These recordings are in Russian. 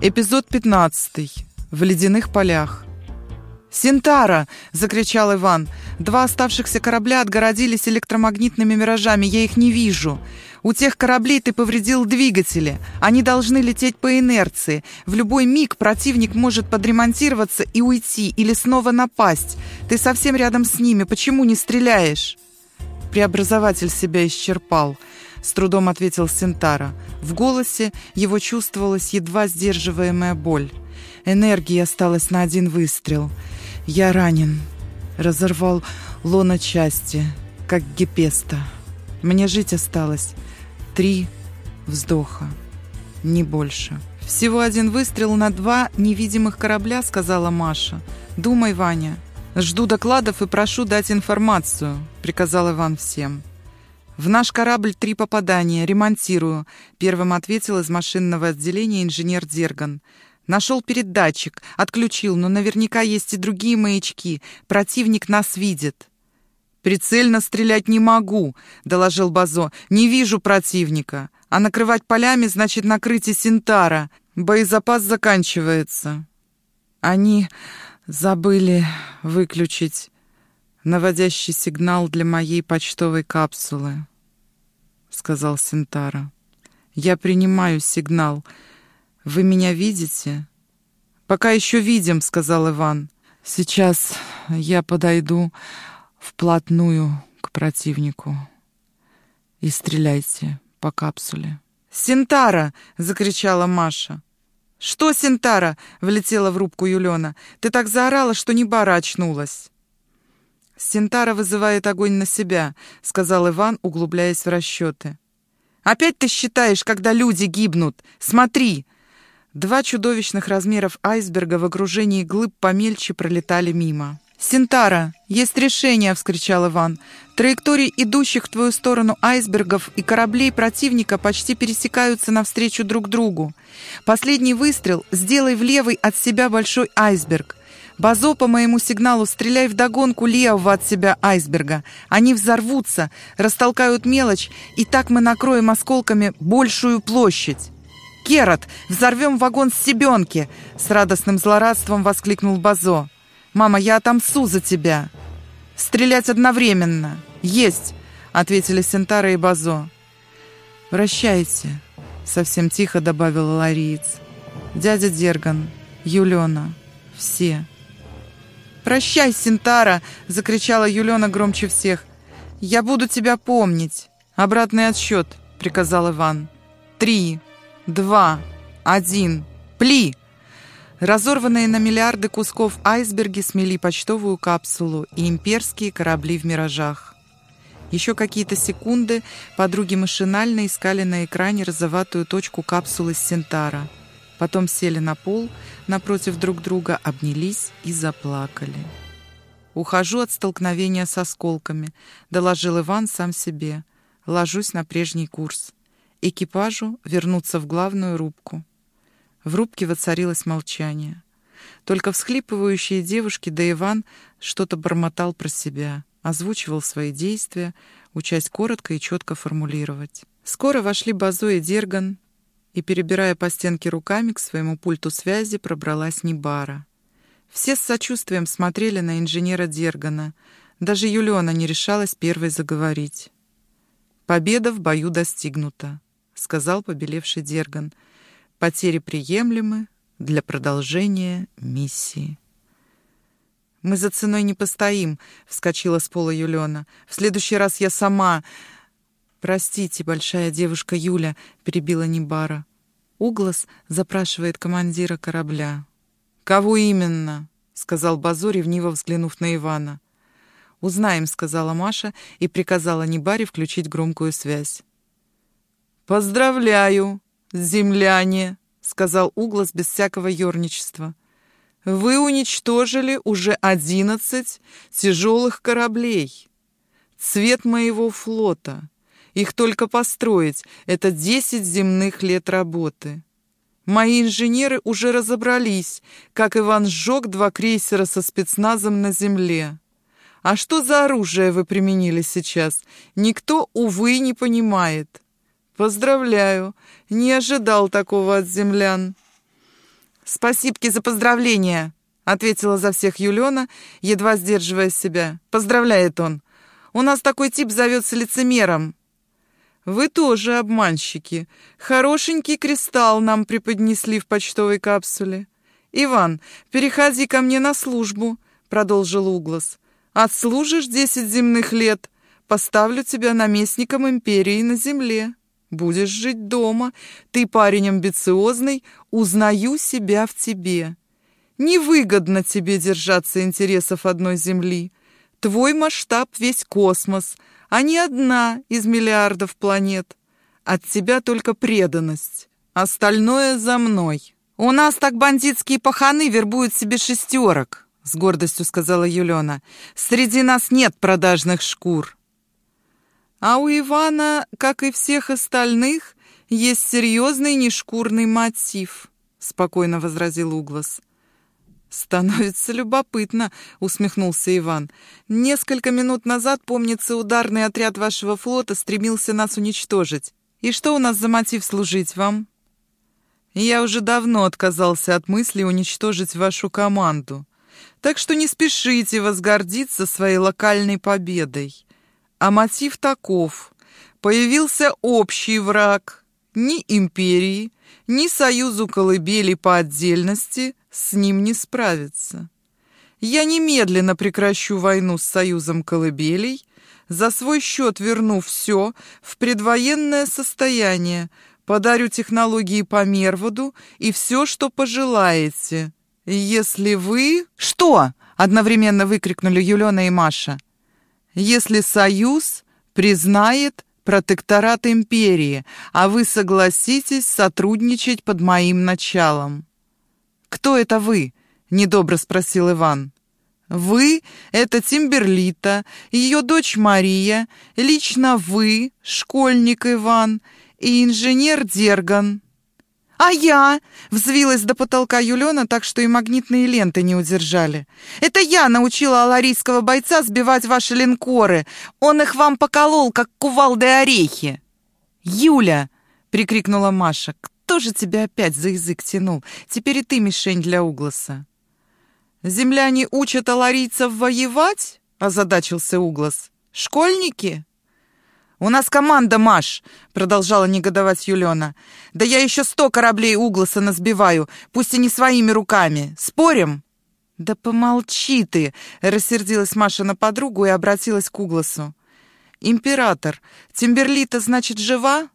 Эпизод 15. В ледяных полях. «Синтара!» — закричал Иван. «Два оставшихся корабля отгородились электромагнитными миражами. Я их не вижу. У тех кораблей ты повредил двигатели. Они должны лететь по инерции. В любой миг противник может подремонтироваться и уйти, или снова напасть. Ты совсем рядом с ними. Почему не стреляешь?» Преобразователь себя исчерпал —— с трудом ответил Синтара. В голосе его чувствовалась едва сдерживаемая боль. Энергии осталось на один выстрел. «Я ранен». Разорвал лона части, как Гепеста. Мне жить осталось три вздоха, не больше. «Всего один выстрел на два невидимых корабля», — сказала Маша. «Думай, Ваня». «Жду докладов и прошу дать информацию», — приказал Иван всем. «В наш корабль три попадания. Ремонтирую», — первым ответил из машинного отделения инженер Дерган. «Нашел передатчик, отключил, но наверняка есть и другие маячки. Противник нас видит». «Прицельно стрелять не могу», — доложил Базо. «Не вижу противника. А накрывать полями значит накрыть и Синтара. Боезапас заканчивается». Они забыли выключить наводящий сигнал для моей почтовой капсулы», — сказал Синтара. «Я принимаю сигнал. Вы меня видите?» «Пока еще видим», — сказал Иван. «Сейчас я подойду вплотную к противнику и стреляйте по капсуле». «Синтара!» — закричала Маша. «Что, Синтара?» — влетела в рубку Юлена. «Ты так заорала, что Небара очнулась». «Синтара вызывает огонь на себя», — сказал Иван, углубляясь в расчеты. «Опять ты считаешь, когда люди гибнут? Смотри!» Два чудовищных размеров айсберга в окружении глыб помельче пролетали мимо. «Синтара, есть решение!» — вскричал Иван. «Траектории идущих в твою сторону айсбергов и кораблей противника почти пересекаются навстречу друг другу. Последний выстрел сделай в левый от себя большой айсберг. Базо по моему сигналу стреляй в догонку левого от себя айсберга. Они взорвутся, растолкают мелочь, и так мы накроем осколками большую площадь. «Керат, взорвем вагон с себенки!» С радостным злорадством воскликнул Базо. «Мама, я отомсу за тебя!» «Стрелять одновременно!» «Есть!» — ответили Сентара и Базо. «Прощайте!» — совсем тихо добавил Лариец. «Дядя Дерган, Юлена, все!» «Прощай, Синтара!» — закричала Юлена громче всех. «Я буду тебя помнить!» «Обратный отсчет!» — приказал Иван. «Три, два, один, пли!» Разорванные на миллиарды кусков айсберги смели почтовую капсулу и имперские корабли в миражах. Еще какие-то секунды подруги машинально искали на экране розоватую точку капсулы Синтара — Потом сели на пол напротив друг друга, обнялись и заплакали. «Ухожу от столкновения с осколками», — доложил Иван сам себе. «Ложусь на прежний курс. Экипажу вернуться в главную рубку». В рубке воцарилось молчание. Только всхлипывающие девушки да Иван что-то бормотал про себя, озвучивал свои действия, учась коротко и четко формулировать. Скоро вошли Базо и Дерган, и, перебирая по стенке руками, к своему пульту связи пробралась Небара. Все с сочувствием смотрели на инженера Дергана. Даже Юлиона не решалась первой заговорить. «Победа в бою достигнута», — сказал побелевший Дерган. «Потери приемлемы для продолжения миссии». «Мы за ценой не постоим», — вскочила с пола Юлиона. «В следующий раз я сама...» «Простите, большая девушка Юля», — перебила Небара. Углас запрашивает командира корабля. «Кого именно?» — сказал Базу, ревниво взглянув на Ивана. «Узнаем», — сказала Маша и приказала Небаре включить громкую связь. «Поздравляю, земляне!» — сказал Углас без всякого ерничества. «Вы уничтожили уже одиннадцать тяжелых кораблей. Цвет моего флота — их только построить — это 10 земных лет работы. Мои инженеры уже разобрались, как Иван сжег два крейсера со спецназом на земле. А что за оружие вы применили сейчас? Никто, увы, не понимает. Поздравляю, не ожидал такого от землян. «Спасибки за поздравления!» — ответила за всех Юлена, едва сдерживая себя. «Поздравляет он. У нас такой тип зовется лицемером». «Вы тоже обманщики. Хорошенький кристалл нам преподнесли в почтовой капсуле». «Иван, переходи ко мне на службу», — продолжил Углас. «Отслужишь десять земных лет, поставлю тебя наместником империи на земле». Будешь жить дома. Ты парень амбициозный, узнаю себя в тебе. Невыгодно тебе держаться интересов одной земли. Твой масштаб весь космос, а не одна из миллиардов планет. От тебя только преданность. Остальное за мной. У нас так бандитские паханы вербуют себе шестерок, с гордостью сказала Юлена. Среди нас нет продажных шкур. А у Ивана, как и всех остальных, есть серьезный нешкурный мотив, спокойно возразил Углас. «Становится любопытно», — усмехнулся Иван. «Несколько минут назад, помнится, ударный отряд вашего флота стремился нас уничтожить. И что у нас за мотив служить вам?» «Я уже давно отказался от мысли уничтожить вашу команду. Так что не спешите возгордиться своей локальной победой. А мотив таков. Появился общий враг. Ни империи, ни союзу колыбели по отдельности с ним не справиться. Я немедленно прекращу войну с союзом колыбелей, за свой счет верну все в предвоенное состояние, подарю технологии по Мерводу и все, что пожелаете. Если вы... Что? Одновременно выкрикнули Юлена и Маша если Союз признает протекторат империи, а вы согласитесь сотрудничать под моим началом. «Кто это вы?» — недобро спросил Иван. «Вы — это Тимберлита, ее дочь Мария, лично вы, школьник Иван и инженер Дерган». «А я!» — взвилась до потолка Юлена, так что и магнитные ленты не удержали. «Это я научила аларийского бойца сбивать ваши линкоры. Он их вам поколол, как кувалды орехи». «Юля!» — прикрикнула Маша. «Кто же тебя опять за язык тянул? Теперь и ты мишень для Угласа». «Земляне учат аларийцев воевать?» — озадачился Углас. «Школьники?» «У нас команда, Маш!» — продолжала негодовать Юлена. «Да я еще сто кораблей Угласа насбиваю, пусть и не своими руками. Спорим?» «Да помолчи ты!» — рассердилась Маша на подругу и обратилась к Угласу. «Император, Тимберлита, значит, жива?»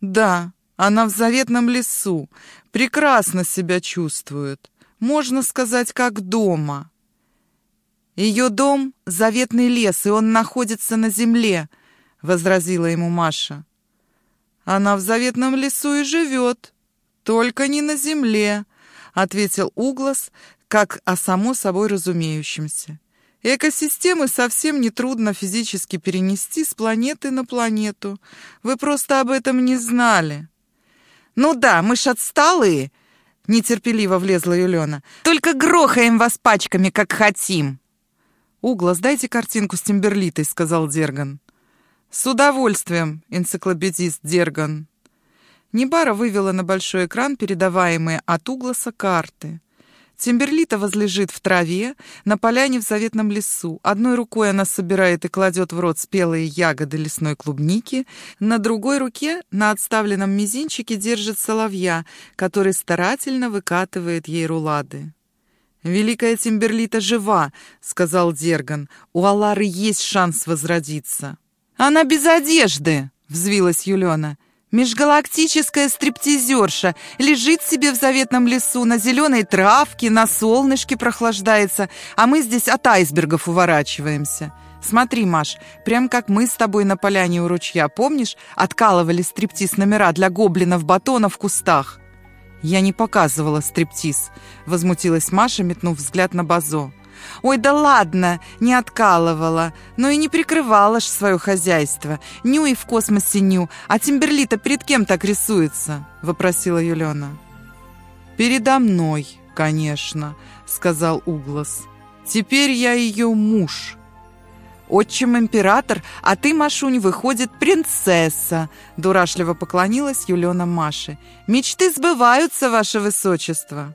«Да, она в заветном лесу. Прекрасно себя чувствует. Можно сказать, как дома». «Ее дом — заветный лес, и он находится на земле», — возразила ему Маша. «Она в заветном лесу и живет, только не на земле», — ответил Углас, как о само собой разумеющемся. «Экосистемы совсем нетрудно физически перенести с планеты на планету. Вы просто об этом не знали». «Ну да, мы ж отсталые!» — нетерпеливо влезла Юлена. «Только грохаем вас пачками, как хотим!» «Углас, дайте картинку с Тимберлитой», — сказал Дерган. «С удовольствием, энциклопедист Дерган». Небара вывела на большой экран передаваемые от Угласа карты. Тимберлита возлежит в траве на поляне в заветном лесу. Одной рукой она собирает и кладет в рот спелые ягоды лесной клубники, на другой руке на отставленном мизинчике держит соловья, который старательно выкатывает ей рулады. «Великая Тимберлита жива», — сказал Дерган. «У Алары есть шанс возродиться». «Она без одежды!» — взвилась Юлена. «Межгалактическая стриптизерша лежит себе в заветном лесу, на зеленой травке, на солнышке прохлаждается, а мы здесь от айсбергов уворачиваемся. Смотри, Маш, прям как мы с тобой на поляне у ручья, помнишь, откалывали стриптиз номера для гоблинов батона в кустах?» «Я не показывала стриптиз», — возмутилась Маша, метнув взгляд на Базо. «Ой, да ладно, не откалывала, но и не прикрывала ж свое хозяйство. Ню и в космосе ню, а Тимберлита перед кем так рисуется?» — вопросила Юлена. «Передо мной, конечно», — сказал Углас. «Теперь я ее муж». Отчим император, а ты, Машунь, выходит принцесса!» Дурашливо поклонилась Юлена Маше. «Мечты сбываются, ваше высочество!»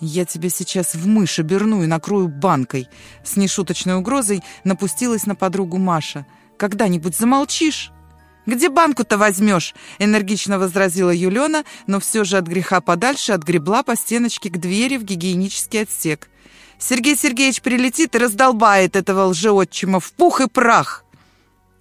«Я тебя сейчас в мышь оберну и накрою банкой!» С нешуточной угрозой напустилась на подругу Маша. «Когда-нибудь замолчишь?» «Где банку-то возьмешь?» — энергично возразила Юлена, но все же от греха подальше отгребла по стеночке к двери в гигиенический отсек. «Сергей Сергеевич прилетит и раздолбает этого лжеотчима в пух и прах!»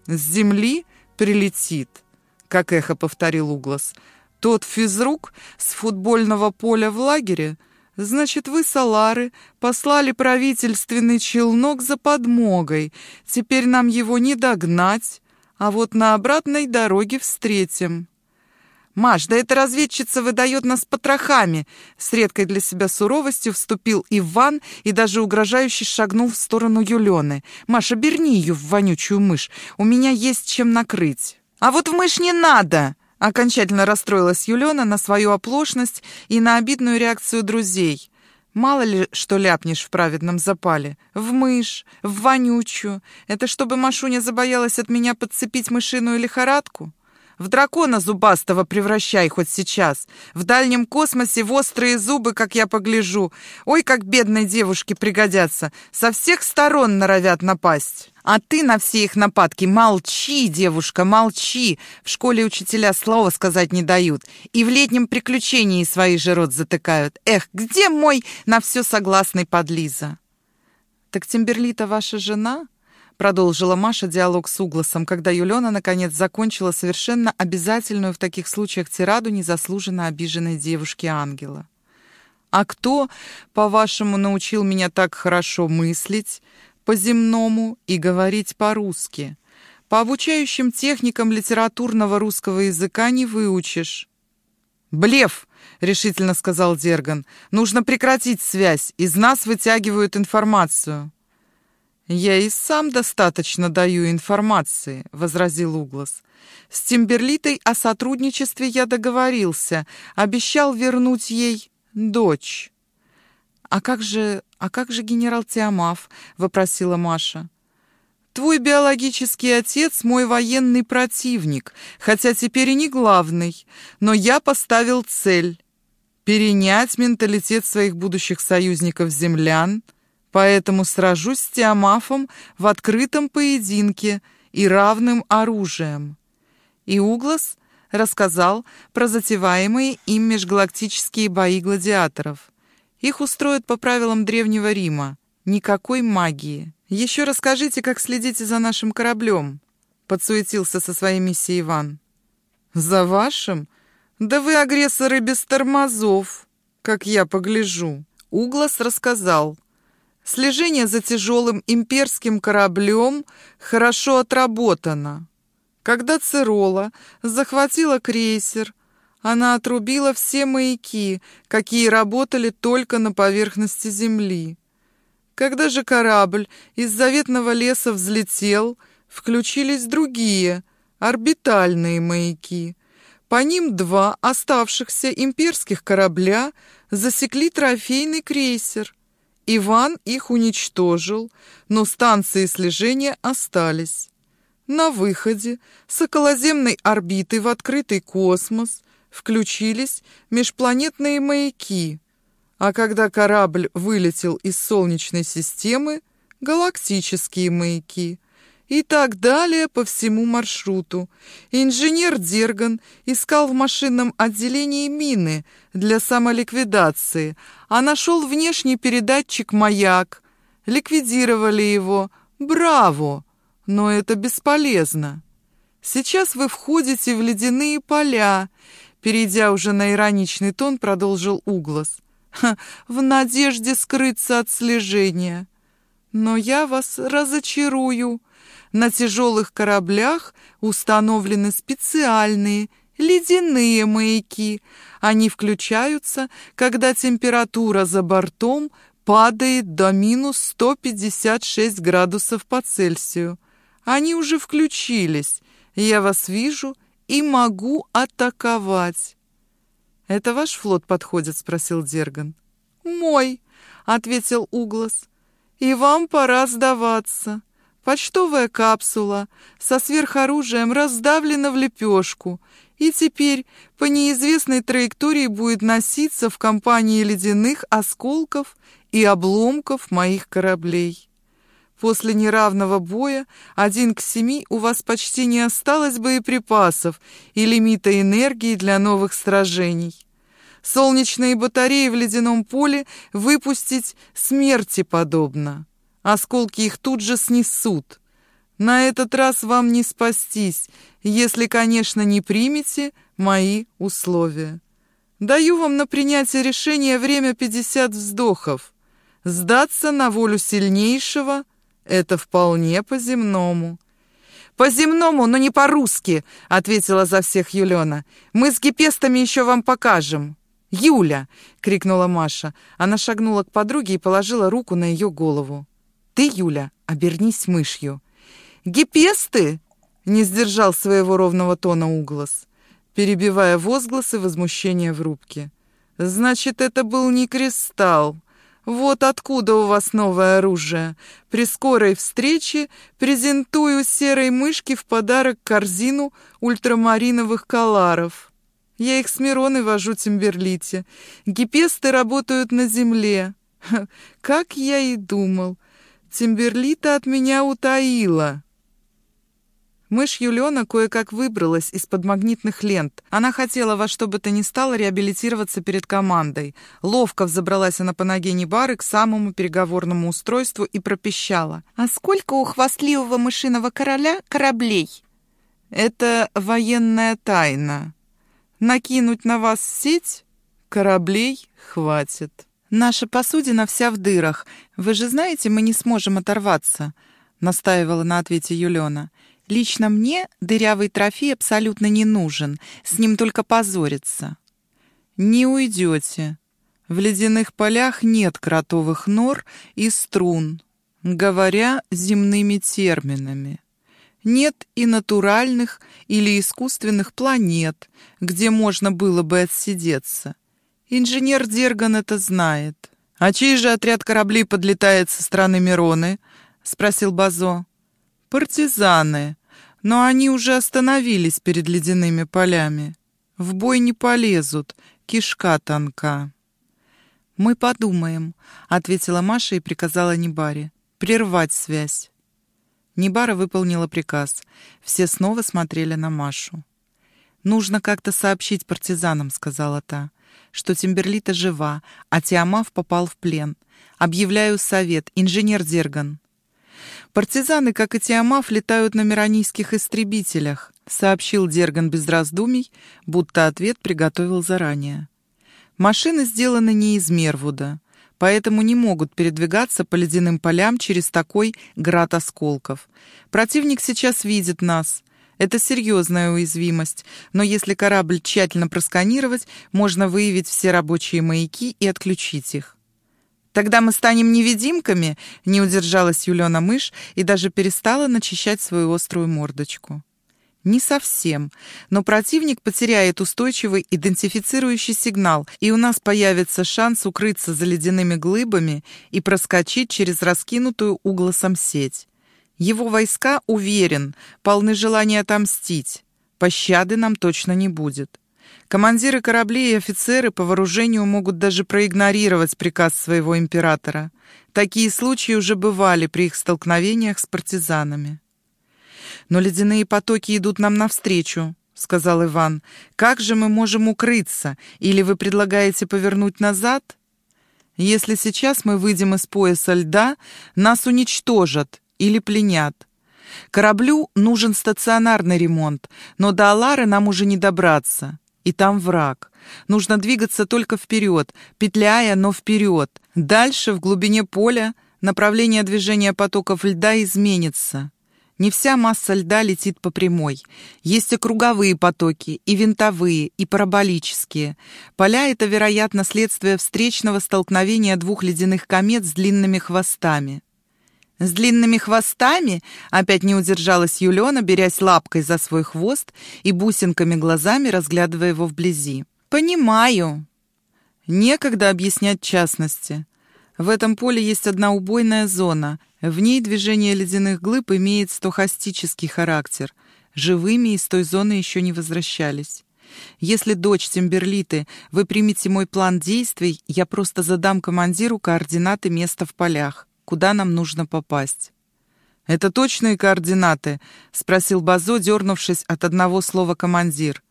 «С земли прилетит», — как эхо повторил Углас. «Тот физрук с футбольного поля в лагере...» Значит, вы, Салары, послали правительственный челнок за подмогой. Теперь нам его не догнать, а вот на обратной дороге встретим. «Маш, да эта разведчица выдает нас потрохами!» С редкой для себя суровостью вступил Иван и даже угрожающе шагнул в сторону Юлены. «Маша, берни ее в вонючую мышь, у меня есть чем накрыть». «А вот в мышь не надо!» Окончательно расстроилась Юлена на свою оплошность и на обидную реакцию друзей. Мало ли, что ляпнешь в праведном запале. В мышь, в вонючую. Это чтобы Машуня забоялась от меня подцепить мышиную лихорадку? В дракона зубастого превращай хоть сейчас. В дальнем космосе в острые зубы, как я погляжу. Ой, как бедной девушке пригодятся. Со всех сторон норовят напасть. А ты на все их нападки молчи, девушка, молчи. В школе учителя слова сказать не дают. И в летнем приключении свои же рот затыкают. Эх, где мой на все согласный подлиза? Так Тимберлита ваша жена? Продолжила Маша диалог с Угласом, когда Юлена наконец закончила совершенно обязательную в таких случаях тираду незаслуженно обиженной девушки-ангела. «А кто, по-вашему, научил меня так хорошо мыслить по-земному и говорить по-русски? По обучающим техникам литературного русского языка не выучишь». «Блеф!» — решительно сказал Дерган. «Нужно прекратить связь. Из нас вытягивают информацию». «Я и сам достаточно даю информации», — возразил Углас. «С Тимберлитой о сотрудничестве я договорился, обещал вернуть ей дочь». «А как же, а как же генерал Тиамав?» — вопросила Маша. «Твой биологический отец — мой военный противник, хотя теперь и не главный, но я поставил цель — перенять менталитет своих будущих союзников-землян — Поэтому сражусь с Тиамафом в открытом поединке и равным оружием. И Углас рассказал про затеваемые им межгалактические бои гладиаторов. Их устроят по правилам Древнего Рима. Никакой магии. Еще расскажите, как следите за нашим кораблем, подсуетился со своей миссией Иван. За вашим? Да вы агрессоры без тормозов, как я погляжу. Углас рассказал, Слежение за тяжелым имперским кораблем хорошо отработано. Когда Цирола захватила крейсер, она отрубила все маяки, какие работали только на поверхности Земли. Когда же корабль из заветного леса взлетел, включились другие, орбитальные маяки. По ним два оставшихся имперских корабля засекли трофейный крейсер — Иван их уничтожил, но станции слежения остались. На выходе с околоземной орбиты в открытый космос включились межпланетные маяки, а когда корабль вылетел из Солнечной системы, галактические маяки и так далее по всему маршруту. Инженер Дерган искал в машинном отделении мины для самоликвидации, а нашел внешний передатчик «Маяк». Ликвидировали его. Браво! Но это бесполезно. Сейчас вы входите в ледяные поля. Перейдя уже на ироничный тон, продолжил Углас. в надежде скрыться от слежения. Но я вас разочарую. На тяжелых кораблях установлены специальные ледяные маяки. Они включаются, когда температура за бортом падает до минус 156 градусов по Цельсию. Они уже включились. Я вас вижу и могу атаковать. «Это ваш флот подходит?» — спросил Дерган. «Мой», — ответил Углас. «И вам пора сдаваться. Почтовая капсула со сверхоружием раздавлена в лепешку и теперь по неизвестной траектории будет носиться в компании ледяных осколков и обломков моих кораблей. После неравного боя один к семи у вас почти не осталось боеприпасов и лимита энергии для новых сражений. Солнечные батареи в ледяном поле выпустить смерти подобно. Осколки их тут же снесут. На этот раз вам не спастись, если, конечно, не примете мои условия. Даю вам на принятие решения время 50 вздохов. Сдаться на волю сильнейшего — это вполне по-земному. «По-земному, но не по-русски», — ответила за всех Юлена. «Мы с гипестами еще вам покажем». «Юля!» — крикнула Маша. Она шагнула к подруге и положила руку на ее голову. «Ты, Юля, обернись мышью». «Гипесты!» — не сдержал своего ровного тона Углас, перебивая возгласы возмущения в рубке. «Значит, это был не кристалл. Вот откуда у вас новое оружие. При скорой встрече презентую серой мышке в подарок корзину ультрамариновых коларов. Я их с Мироной вожу Тимберлите. Гипесты работают на земле. Как я и думал. Тимберлита от меня утаила». Мышь Юлена кое-как выбралась из-под магнитных лент. Она хотела во что бы то ни стало реабилитироваться перед командой. Ловко взобралась она по ноге Небары к самому переговорному устройству и пропищала. «А сколько у хвастливого мышиного короля кораблей?» «Это военная тайна. Накинуть на вас сеть? Кораблей хватит». «Наша посудина вся в дырах. Вы же знаете, мы не сможем оторваться», — настаивала на ответе Юлена. Лично мне дырявый трофей абсолютно не нужен, с ним только позориться. Не уйдете. В ледяных полях нет кротовых нор и струн, говоря земными терминами. Нет и натуральных или искусственных планет, где можно было бы отсидеться. Инженер Дерган это знает. «А чей же отряд кораблей подлетает со стороны Мироны?» — спросил Базо. Партизаны. Но они уже остановились перед ледяными полями. В бой не полезут, кишка тонка. «Мы подумаем», — ответила Маша и приказала Небаре. «Прервать связь». Небара выполнила приказ. Все снова смотрели на Машу. «Нужно как-то сообщить партизанам», — сказала та, «что Тимберлита жива, а Тиамав попал в плен. Объявляю совет. Инженер Дерган». «Партизаны, как и Тиамав, летают на миранийских истребителях», сообщил Дерган без раздумий, будто ответ приготовил заранее. «Машины сделаны не из Мервуда, поэтому не могут передвигаться по ледяным полям через такой град осколков. Противник сейчас видит нас». Это серьезная уязвимость, но если корабль тщательно просканировать, можно выявить все рабочие маяки и отключить их. «Тогда мы станем невидимками?» — не удержалась Юлена мышь и даже перестала начищать свою острую мордочку. Не совсем, но противник потеряет устойчивый идентифицирующий сигнал, и у нас появится шанс укрыться за ледяными глыбами и проскочить через раскинутую углосом сеть. Его войска, уверен, полны желания отомстить. Пощады нам точно не будет. Командиры кораблей и офицеры по вооружению могут даже проигнорировать приказ своего императора. Такие случаи уже бывали при их столкновениях с партизанами. «Но ледяные потоки идут нам навстречу», — сказал Иван. «Как же мы можем укрыться? Или вы предлагаете повернуть назад?» «Если сейчас мы выйдем из пояса льда, нас уничтожат или пленят. Кораблю нужен стационарный ремонт, но до Алары нам уже не добраться. И там враг. Нужно двигаться только вперед, петляя, но вперед. Дальше, в глубине поля, направление движения потоков льда изменится. Не вся масса льда летит по прямой. Есть и круговые потоки, и винтовые, и параболические. Поля — это, вероятно, следствие встречного столкновения двух ледяных комет с длинными хвостами. С длинными хвостами опять не удержалась Юлена, берясь лапкой за свой хвост и бусинками глазами разглядывая его вблизи. «Понимаю». Некогда объяснять частности. В этом поле есть одна убойная зона. В ней движение ледяных глыб имеет стохастический характер. Живыми из той зоны еще не возвращались. Если, дочь Тимберлиты, вы примете мой план действий, я просто задам командиру координаты места в полях, куда нам нужно попасть. «Это точные координаты?» — спросил Базо, дернувшись от одного слова «командир».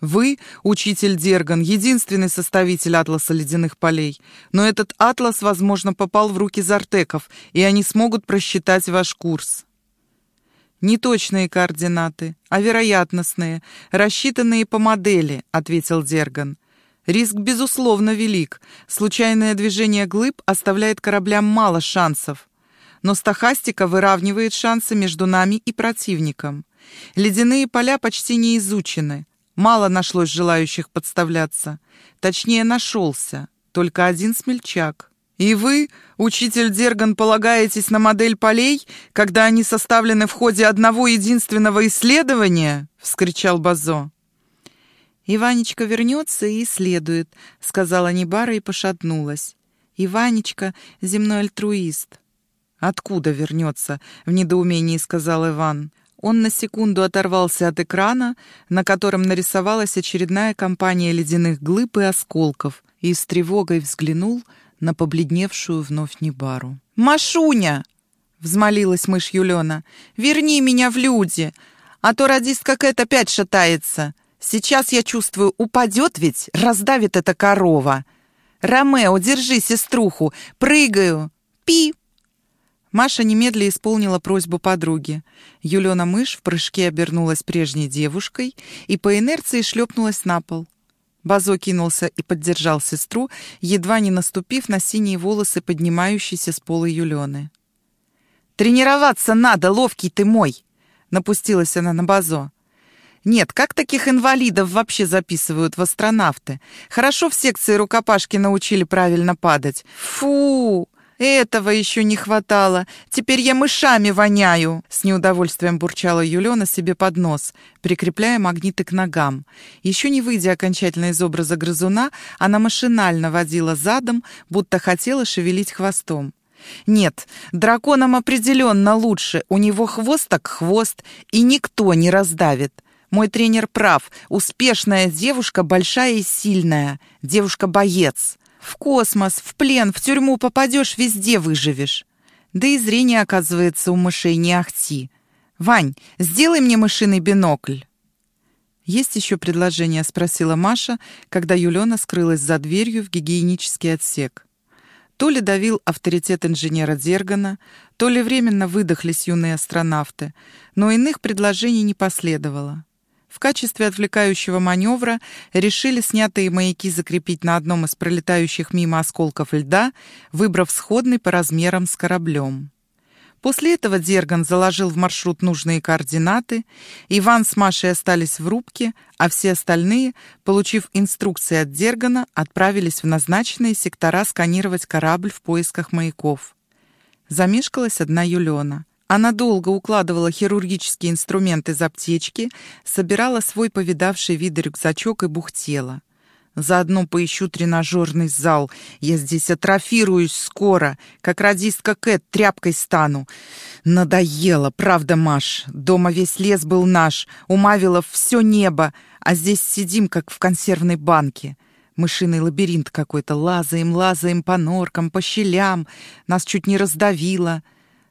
«Вы, учитель Дерган, единственный составитель атласа ледяных полей, но этот атлас, возможно, попал в руки зартеков, и они смогут просчитать ваш курс». «Неточные координаты, а вероятностные, рассчитанные по модели», — ответил Дерган. «Риск, безусловно, велик. Случайное движение глыб оставляет кораблям мало шансов но стахастика выравнивает шансы между нами и противником. Ледяные поля почти не изучены. Мало нашлось желающих подставляться. Точнее, нашелся. Только один смельчак. И вы, учитель Дерган, полагаетесь на модель полей, когда они составлены в ходе одного единственного исследования? — вскричал Базо. «Иванечка вернется и исследует», — сказала Небара и пошатнулась. «Иванечка — земной альтруист». «Откуда вернется?» — в недоумении сказал Иван. Он на секунду оторвался от экрана, на котором нарисовалась очередная компания ледяных глыб и осколков, и с тревогой взглянул на побледневшую вновь Небару. «Машуня!» — взмолилась мышь Юлена. «Верни меня в люди, а то радистка Кэт опять шатается. Сейчас, я чувствую, упадет ведь, раздавит эта корова. Ромео, держи сеструху, прыгаю. Пи!» Маша немедля исполнила просьбу подруги. Юлена мышь в прыжке обернулась прежней девушкой и по инерции шлепнулась на пол. Базо кинулся и поддержал сестру, едва не наступив на синие волосы, поднимающиеся с пола Юлены. «Тренироваться надо, ловкий ты мой!» — напустилась она на Базо. «Нет, как таких инвалидов вообще записывают в астронавты? Хорошо в секции рукопашки научили правильно падать. Фу!» «Этого еще не хватало. Теперь я мышами воняю!» С неудовольствием бурчала Юлена себе под нос, прикрепляя магниты к ногам. Еще не выйдя окончательно из образа грызуна, она машинально водила задом, будто хотела шевелить хвостом. «Нет, драконам определенно лучше. У него хвост так хвост, и никто не раздавит. Мой тренер прав. Успешная девушка большая и сильная. Девушка-боец». В космос, в плен, в тюрьму попадешь, везде выживешь. Да и зрение, оказывается, у мышей не ахти. Вань, сделай мне мышиный бинокль. «Есть еще предложение?» — спросила Маша, когда Юлена скрылась за дверью в гигиенический отсек. То ли давил авторитет инженера Дергана, то ли временно выдохлись юные астронавты, но иных предложений не последовало. В качестве отвлекающего маневра решили снятые маяки закрепить на одном из пролетающих мимо осколков льда, выбрав сходный по размерам с кораблем. После этого Дерган заложил в маршрут нужные координаты, Иван с Машей остались в рубке, а все остальные, получив инструкции от Дергана, отправились в назначенные сектора сканировать корабль в поисках маяков. Замешкалась одна Юлена — она долго укладывала хирургические инструменты из аптечки, собирала свой повидавший виды рюкзачок и бухтела. Заодно поищу тренажерный зал. Я здесь атрофируюсь скоро, как радистка Кэт тряпкой стану. Надоело, правда, Маш. Дома весь лес был наш, у Мавилов все небо, а здесь сидим, как в консервной банке. Мышиный лабиринт какой-то, лазаем, лазаем по норкам, по щелям. Нас чуть не раздавило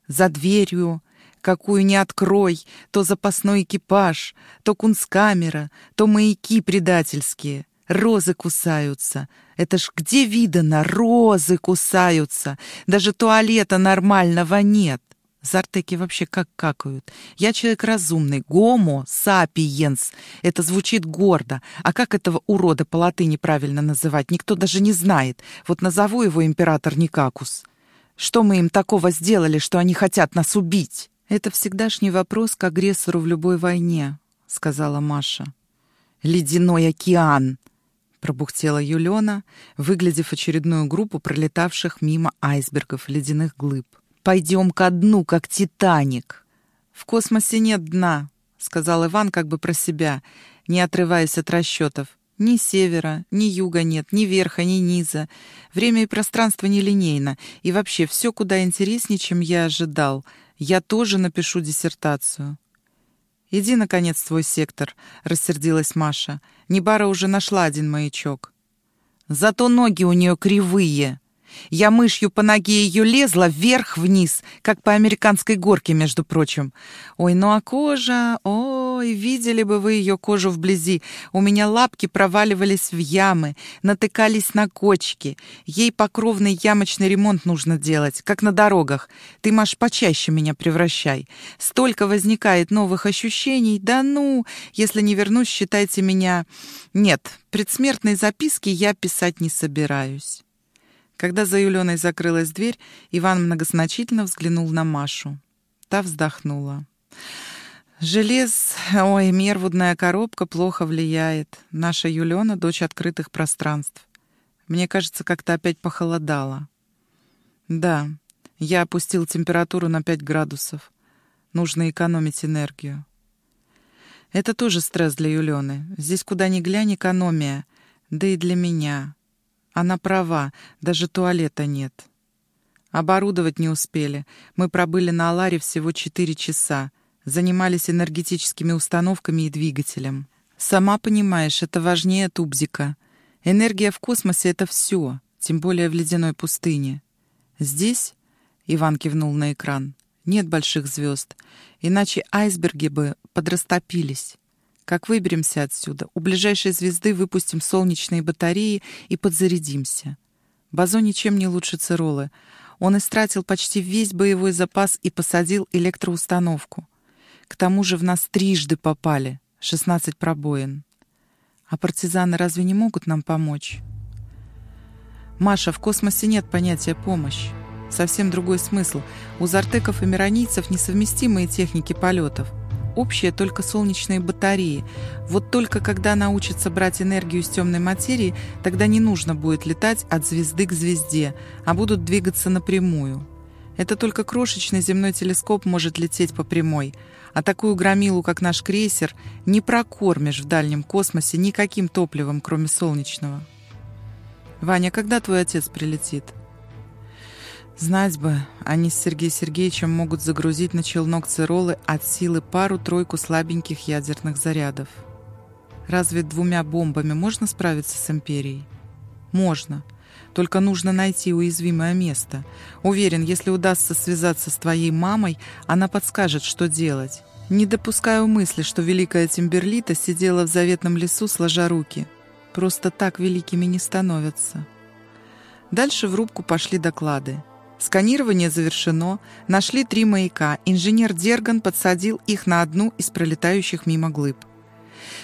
за дверью, какую не открой, то запасной экипаж, то кунсткамера, то маяки предательские. Розы кусаются. Это ж где видано, розы кусаются. Даже туалета нормального нет. Зартеки вообще как какают. Я человек разумный. Гомо сапиенс. Это звучит гордо. А как этого урода по латыни правильно называть, никто даже не знает. Вот назову его император Никакус. Что мы им такого сделали, что они хотят нас убить? Это всегдашний вопрос к агрессору в любой войне, сказала Маша. Ледяной океан, пробухтела Юлена, выглядев очередную группу пролетавших мимо айсбергов ледяных глыб. Пойдем ко дну, как Титаник. В космосе нет дна, сказал Иван как бы про себя, не отрываясь от расчетов. Ни севера, ни юга нет, ни верха, ни низа. Время и пространство нелинейно. И вообще все куда интереснее, чем я ожидал. Я тоже напишу диссертацию. «Иди, наконец, в свой сектор», — рассердилась Маша. Небара уже нашла один маячок. «Зато ноги у нее кривые», я мышью по ноге ее лезла вверх-вниз, как по американской горке, между прочим. Ой, ну а кожа... Ой, видели бы вы ее кожу вблизи. У меня лапки проваливались в ямы, натыкались на кочки. Ей покровный ямочный ремонт нужно делать, как на дорогах. Ты, Маш, почаще меня превращай. Столько возникает новых ощущений. Да ну, если не вернусь, считайте меня... Нет, предсмертной записки я писать не собираюсь. Когда за Юленой закрылась дверь, Иван многозначительно взглянул на Машу. Та вздохнула. «Желез... Ой, мервудная коробка плохо влияет. Наша Юлена — дочь открытых пространств. Мне кажется, как-то опять похолодало. Да, я опустил температуру на 5 градусов. Нужно экономить энергию. Это тоже стресс для Юлены. Здесь куда ни глянь экономия. Да и для меня. Она права, даже туалета нет. Оборудовать не успели. Мы пробыли на Аларе всего четыре часа. Занимались энергетическими установками и двигателем. Сама понимаешь, это важнее тубзика. Энергия в космосе — это все, тем более в ледяной пустыне. Здесь, — Иван кивнул на экран, — нет больших звезд, иначе айсберги бы подрастопились. Как выберемся отсюда, у ближайшей звезды выпустим солнечные батареи и подзарядимся. Базо ничем не лучше Циролы. Он истратил почти весь боевой запас и посадил электроустановку. К тому же в нас трижды попали, 16 пробоин. А партизаны разве не могут нам помочь? Маша, в космосе нет понятия «помощь». Совсем другой смысл. У зартеков и миронийцев несовместимые техники полетов — общее только солнечные батареи. Вот только когда научатся брать энергию из темной материи, тогда не нужно будет летать от звезды к звезде, а будут двигаться напрямую. Это только крошечный земной телескоп может лететь по прямой, а такую громилу, как наш крейсер, не прокормишь в дальнем космосе никаким топливом, кроме солнечного. «Ваня, когда твой отец прилетит?» Знать бы, они с Сергеем Сергеевичем могут загрузить на челнок Циролы от силы пару-тройку слабеньких ядерных зарядов. Разве двумя бомбами можно справиться с Империей? Можно. Только нужно найти уязвимое место. Уверен, если удастся связаться с твоей мамой, она подскажет, что делать. Не допускаю мысли, что великая Тимберлита сидела в заветном лесу, сложа руки. Просто так великими не становятся. Дальше в рубку пошли доклады. Сканирование завершено, нашли три маяка. Инженер Дерган подсадил их на одну из пролетающих мимо глыб.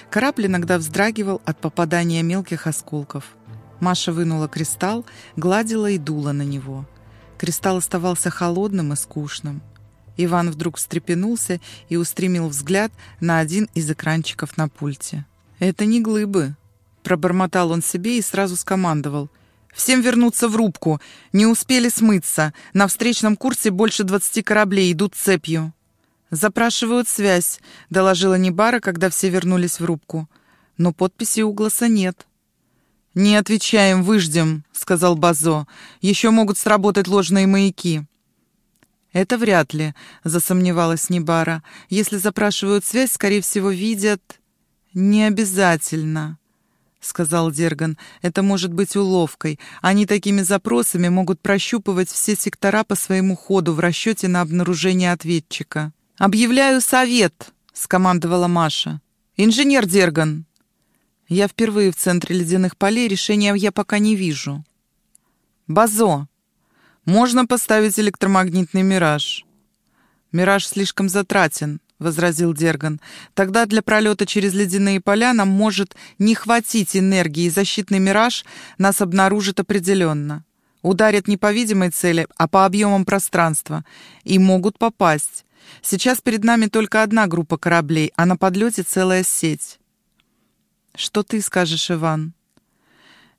Корабль иногда вздрагивал от попадания мелких осколков. Маша вынула кристалл, гладила и дула на него. Кристалл оставался холодным и скучным. Иван вдруг встрепенулся и устремил взгляд на один из экранчиков на пульте. «Это не глыбы», — пробормотал он себе и сразу скомандовал — Всем вернуться в рубку. Не успели смыться. На встречном курсе больше двадцати кораблей идут цепью. «Запрашивают связь», — доложила Небара, когда все вернулись в рубку. Но подписи Угласа нет. «Не отвечаем, выждем», — сказал Базо. «Еще могут сработать ложные маяки». «Это вряд ли», — засомневалась Небара. «Если запрашивают связь, скорее всего, видят...» «Не обязательно», — сказал Дерган. «Это может быть уловкой. Они такими запросами могут прощупывать все сектора по своему ходу в расчете на обнаружение ответчика». «Объявляю совет!» — скомандовала Маша. «Инженер Дерган!» «Я впервые в центре ледяных полей, решения я пока не вижу». «Базо! Можно поставить электромагнитный мираж?» «Мираж слишком затратен возразил Дерган. «Тогда для пролета через ледяные поля нам может не хватить энергии, и защитный мираж нас обнаружит определенно. Ударят не по видимой цели, а по объемам пространства. И могут попасть. Сейчас перед нами только одна группа кораблей, а на подлете целая сеть». «Что ты скажешь, Иван?»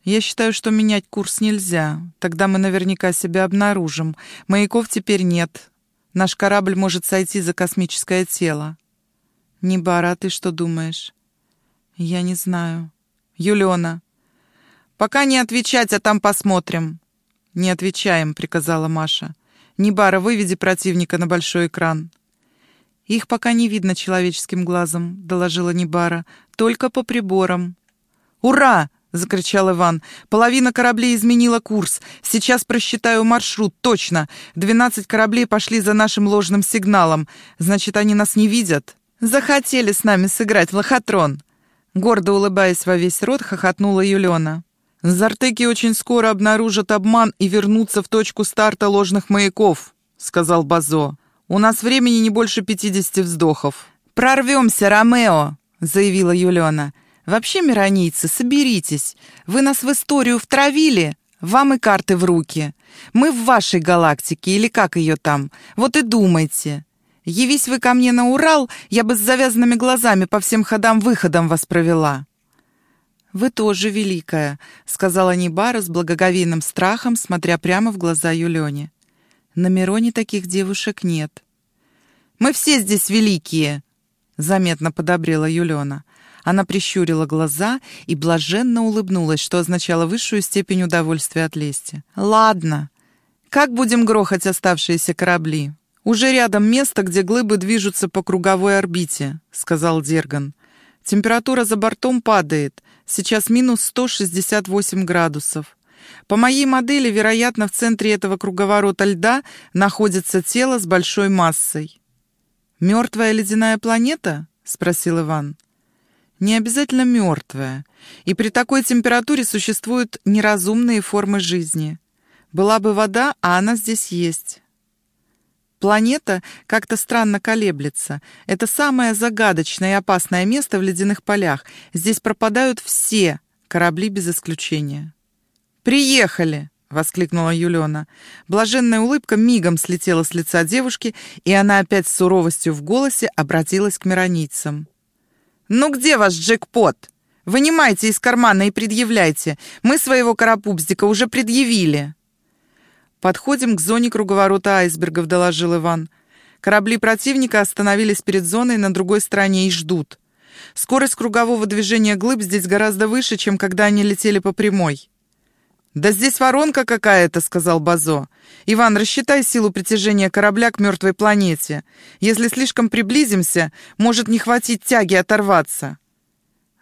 «Я считаю, что менять курс нельзя. Тогда мы наверняка себя обнаружим. Маяков теперь нет. Наш корабль может сойти за космическое тело. Небара, ты что думаешь? Я не знаю. Юлена. «Пока не отвечать, а там посмотрим». «Не отвечаем», — приказала Маша. «Небара, выведи противника на большой экран». «Их пока не видно человеческим глазом», — доложила Небара. «Только по приборам». «Ура!» — закричал Иван. «Половина кораблей изменила курс. Сейчас просчитаю маршрут, точно. Двенадцать кораблей пошли за нашим ложным сигналом. Значит, они нас не видят?» «Захотели с нами сыграть лохотрон!» Гордо улыбаясь во весь рот, хохотнула Юлена. «Зартеки очень скоро обнаружат обман и вернутся в точку старта ложных маяков», — сказал Базо. «У нас времени не больше пятидесяти вздохов». «Прорвемся, Ромео!» — заявила Юлена. «Вообще, миронийцы, соберитесь. Вы нас в историю втравили, вам и карты в руки. Мы в вашей галактике, или как ее там. Вот и думайте. Явись вы ко мне на Урал, я бы с завязанными глазами по всем ходам-выходам вас провела». «Вы тоже великая», — сказала Нибара с благоговейным страхом, смотря прямо в глаза Юлене. «На Мироне таких девушек нет». «Мы все здесь великие», — заметно подобрела Юлена. Она прищурила глаза и блаженно улыбнулась, что означало высшую степень удовольствия от лести. «Ладно. Как будем грохать оставшиеся корабли?» «Уже рядом место, где глыбы движутся по круговой орбите», — сказал Дерган. «Температура за бортом падает. Сейчас минус 168 градусов. По моей модели, вероятно, в центре этого круговорота льда находится тело с большой массой». «Мертвая ледяная планета?» — спросил Иван. «Не обязательно мертвая. И при такой температуре существуют неразумные формы жизни. Была бы вода, а она здесь есть». Планета как-то странно колеблется. Это самое загадочное и опасное место в ледяных полях. Здесь пропадают все корабли без исключения. «Приехали!» — воскликнула Юлена. Блаженная улыбка мигом слетела с лица девушки, и она опять с суровостью в голосе обратилась к миронийцам. «Ну где ваш джекпот? Вынимайте из кармана и предъявляйте. Мы своего карапупздика уже предъявили». «Подходим к зоне круговорота айсбергов», — доложил Иван. «Корабли противника остановились перед зоной на другой стороне и ждут. Скорость кругового движения глыб здесь гораздо выше, чем когда они летели по прямой». «Да здесь воронка какая-то», — сказал Базо. «Иван, рассчитай силу притяжения корабля к мертвой планете. Если слишком приблизимся, может не хватить тяги оторваться».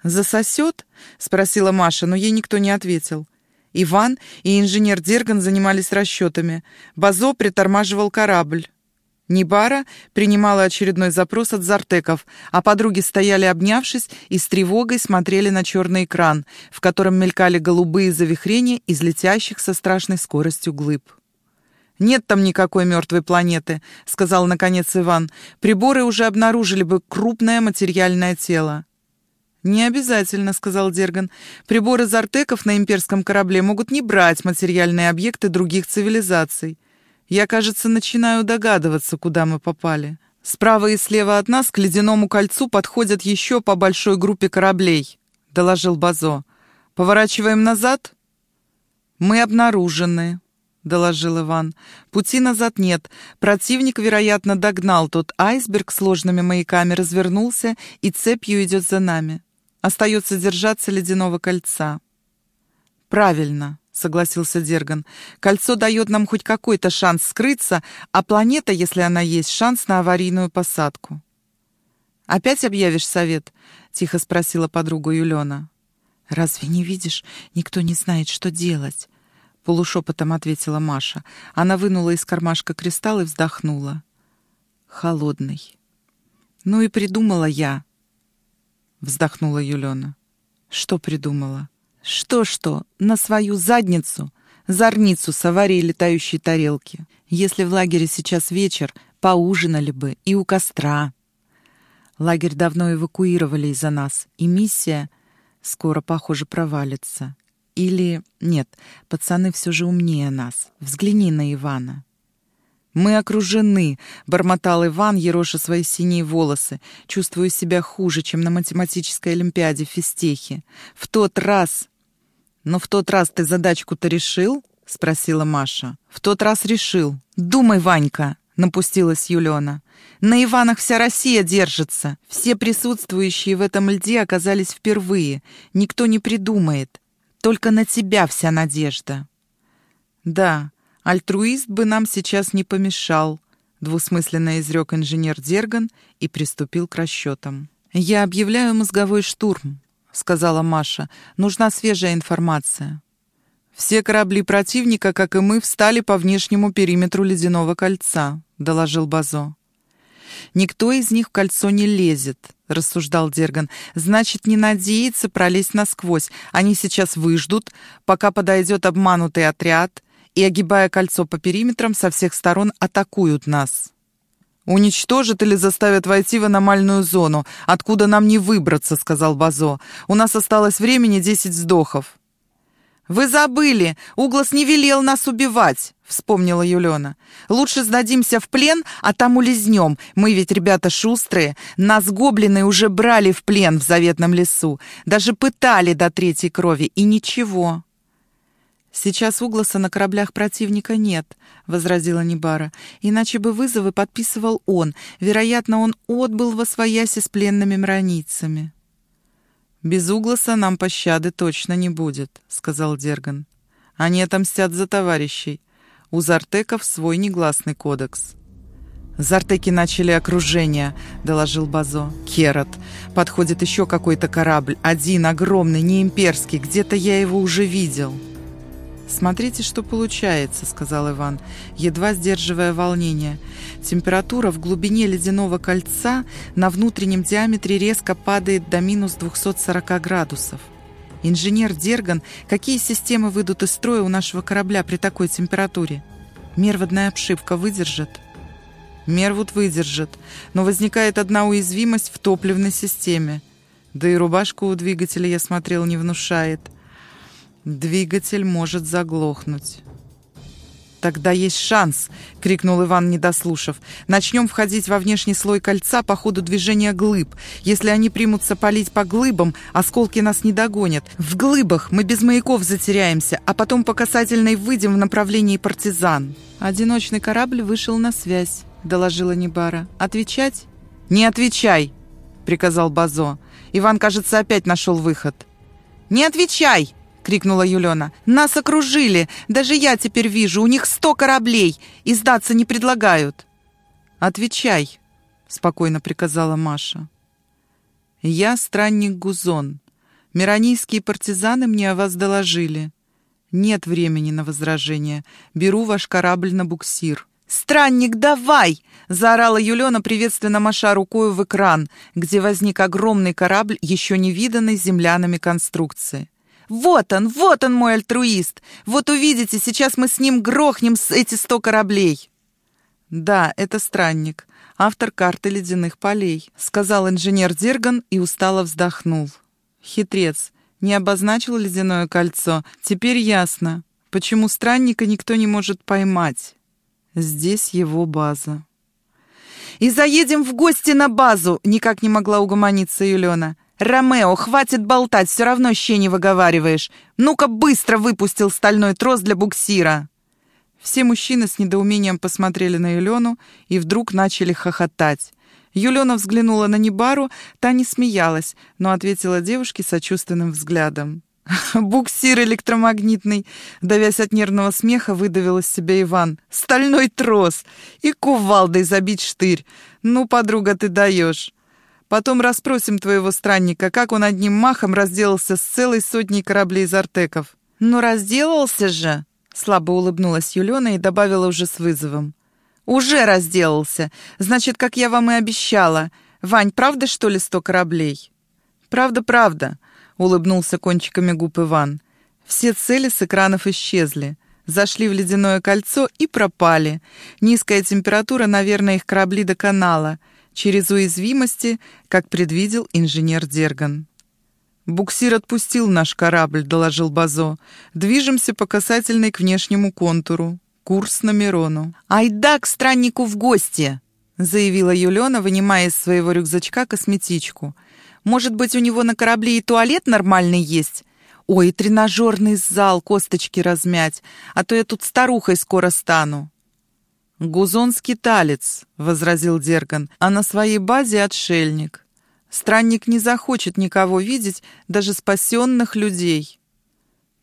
«Засосет?» — спросила Маша, но ей никто не ответил. Иван и инженер Дерган занимались расчетами. Базо притормаживал корабль. Нибара принимала очередной запрос от зартеков, а подруги стояли обнявшись и с тревогой смотрели на черный экран, в котором мелькали голубые завихрения из летящих со страшной скоростью глыб. «Нет там никакой мертвой планеты», — сказал наконец Иван. «Приборы уже обнаружили бы крупное материальное тело». «Не обязательно», — сказал Дерган. «Приборы зартеков на имперском корабле могут не брать материальные объекты других цивилизаций. Я, кажется, начинаю догадываться, куда мы попали. Справа и слева от нас к ледяному кольцу подходят еще по большой группе кораблей», — доложил Базо. «Поворачиваем назад?» «Мы обнаружены», — доложил Иван. «Пути назад нет. Противник, вероятно, догнал тот айсберг сложными маяками, развернулся, и цепью идет за нами». Остается держаться ледяного кольца. Правильно, согласился Дерган. Кольцо дает нам хоть какой-то шанс скрыться, а планета, если она есть, шанс на аварийную посадку. «Опять объявишь совет?» — тихо спросила подруга Юлена. «Разве не видишь? Никто не знает, что делать», — полушепотом ответила Маша. Она вынула из кармашка кристалл и вздохнула. «Холодный». «Ну и придумала я», вздохнула Юлена. Что придумала? Что-что, на свою задницу, зорницу с аварией летающей тарелки. Если в лагере сейчас вечер, поужинали бы и у костра. Лагерь давно эвакуировали из-за нас, и миссия скоро, похоже, провалится. Или... Нет, пацаны все же умнее нас. Взгляни на Ивана. «Мы окружены», — бормотал Иван, ероша свои синие волосы. «Чувствую себя хуже, чем на математической олимпиаде в физтехе. В тот раз...» «Но в тот раз ты задачку-то решил?» — спросила Маша. «В тот раз решил. Думай, Ванька!» — напустилась Юлена. «На Иванах вся Россия держится. Все присутствующие в этом льде оказались впервые. Никто не придумает. Только на тебя вся надежда». «Да, альтруист бы нам сейчас не помешал», — двусмысленно изрек инженер Дерган и приступил к расчетам. «Я объявляю мозговой штурм», — сказала Маша. «Нужна свежая информация». «Все корабли противника, как и мы, встали по внешнему периметру ледяного кольца», — доложил Базо. «Никто из них в кольцо не лезет», — рассуждал Дерган. «Значит, не надеется пролезть насквозь. Они сейчас выждут, пока подойдет обманутый отряд, и, огибая кольцо по периметрам, со всех сторон атакуют нас. «Уничтожат или заставят войти в аномальную зону, откуда нам не выбраться», — сказал Базо. «У нас осталось времени десять вздохов». «Вы забыли! Углас не велел нас убивать!» — вспомнила Юлена. «Лучше сдадимся в плен, а там улизнем. Мы ведь ребята шустрые. Нас гоблины уже брали в плен в заветном лесу. Даже пытали до третьей крови, и ничего». «Сейчас Угласа на кораблях противника нет», — возразила Небара. «Иначе бы вызовы подписывал он. Вероятно, он отбыл во свояси с пленными мраницами». «Без Угласа нам пощады точно не будет», — сказал Дерган. «Они отомстят за товарищей. У Зартеков свой негласный кодекс». «Зартеки начали окружение», — доложил Базо. «Керат. Подходит еще какой-то корабль. Один, огромный, не имперский. Где-то я его уже видел». «Смотрите, что получается», — сказал Иван, едва сдерживая волнение. «Температура в глубине ледяного кольца на внутреннем диаметре резко падает до минус 240 градусов. Инженер Дерган, какие системы выйдут из строя у нашего корабля при такой температуре? Мерводная обшивка выдержит?» «Мервуд выдержит, но возникает одна уязвимость в топливной системе. Да и рубашку у двигателя, я смотрел, не внушает». Двигатель может заглохнуть. «Тогда есть шанс!» — крикнул Иван, не дослушав. «Начнем входить во внешний слой кольца по ходу движения глыб. Если они примутся палить по глыбам, осколки нас не догонят. В глыбах мы без маяков затеряемся, а потом по касательной выйдем в направлении партизан». «Одиночный корабль вышел на связь», — доложила Небара. «Отвечать?» «Не отвечай!» — приказал Базо. Иван, кажется, опять нашел выход. «Не отвечай!» — крикнула Юлена. «Нас окружили! Даже я теперь вижу, у них сто кораблей! И сдаться не предлагают!» «Отвечай!» — спокойно приказала Маша. «Я странник Гузон. Миранийские партизаны мне о вас доложили. Нет времени на возражение. Беру ваш корабль на буксир». «Странник, давай!» — заорала Юлена, приветственно маша рукою в экран, где возник огромный корабль, еще не виданной землянами конструкции. Вот он, вот он мой альтруист. Вот увидите, сейчас мы с ним грохнем эти сто кораблей. Да, это странник, автор карты ледяных полей, сказал инженер Дерган и устало вздохнул. Хитрец, не обозначил ледяное кольцо. Теперь ясно, почему странника никто не может поймать. Здесь его база. «И заедем в гости на базу!» — никак не могла угомониться Юлена. «Ромео, хватит болтать, все равно щи не выговариваешь. Ну-ка быстро выпустил стальной трос для буксира!» Все мужчины с недоумением посмотрели на Юлену и вдруг начали хохотать. Юлена взглянула на Небару, та не смеялась, но ответила девушке сочувственным взглядом. «Буксир электромагнитный!» Давясь от нервного смеха, выдавил из себя Иван. «Стальной трос! И кувалдой забить штырь! Ну, подруга, ты даешь!» Потом расспросим твоего странника, как он одним махом разделался с целой сотней кораблей из артеков». «Ну, разделался же!» — слабо улыбнулась Юлена и добавила уже с вызовом. «Уже разделался. Значит, как я вам и обещала. Вань, правда, что ли, сто кораблей?» «Правда, правда», — улыбнулся кончиками губ Иван. Все цели с экранов исчезли. Зашли в ледяное кольцо и пропали. Низкая температура, наверное, их корабли до канала — через уязвимости, как предвидел инженер Дерган. «Буксир отпустил наш корабль», — доложил Базо. «Движемся по касательной к внешнему контуру. Курс на Мирону». «Айда к страннику в гости!» — заявила Юлена, вынимая из своего рюкзачка косметичку. «Может быть, у него на корабле и туалет нормальный есть? Ой, тренажерный зал, косточки размять, а то я тут старухой скоро стану». «Гузон-скиталец», — возразил Дерган, — «а на своей базе отшельник. Странник не захочет никого видеть, даже спасенных людей».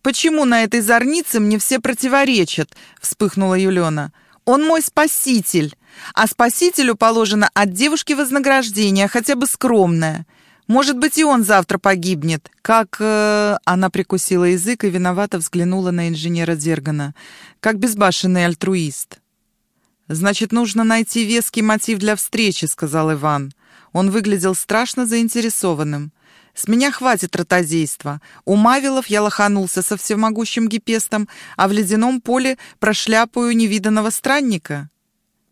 «Почему на этой зорнице мне все противоречат?» — вспыхнула Юлена. «Он мой спаситель, а спасителю положено от девушки вознаграждение, хотя бы скромное. Может быть, и он завтра погибнет, как...» э, Она прикусила язык и виновато взглянула на инженера Дергана, как безбашенный альтруист. «Значит, нужно найти веский мотив для встречи», — сказал Иван. Он выглядел страшно заинтересованным. «С меня хватит ротозейства. У Мавилов я лоханулся со всемогущим гипестом, а в ледяном поле прошляпаю невиданного странника».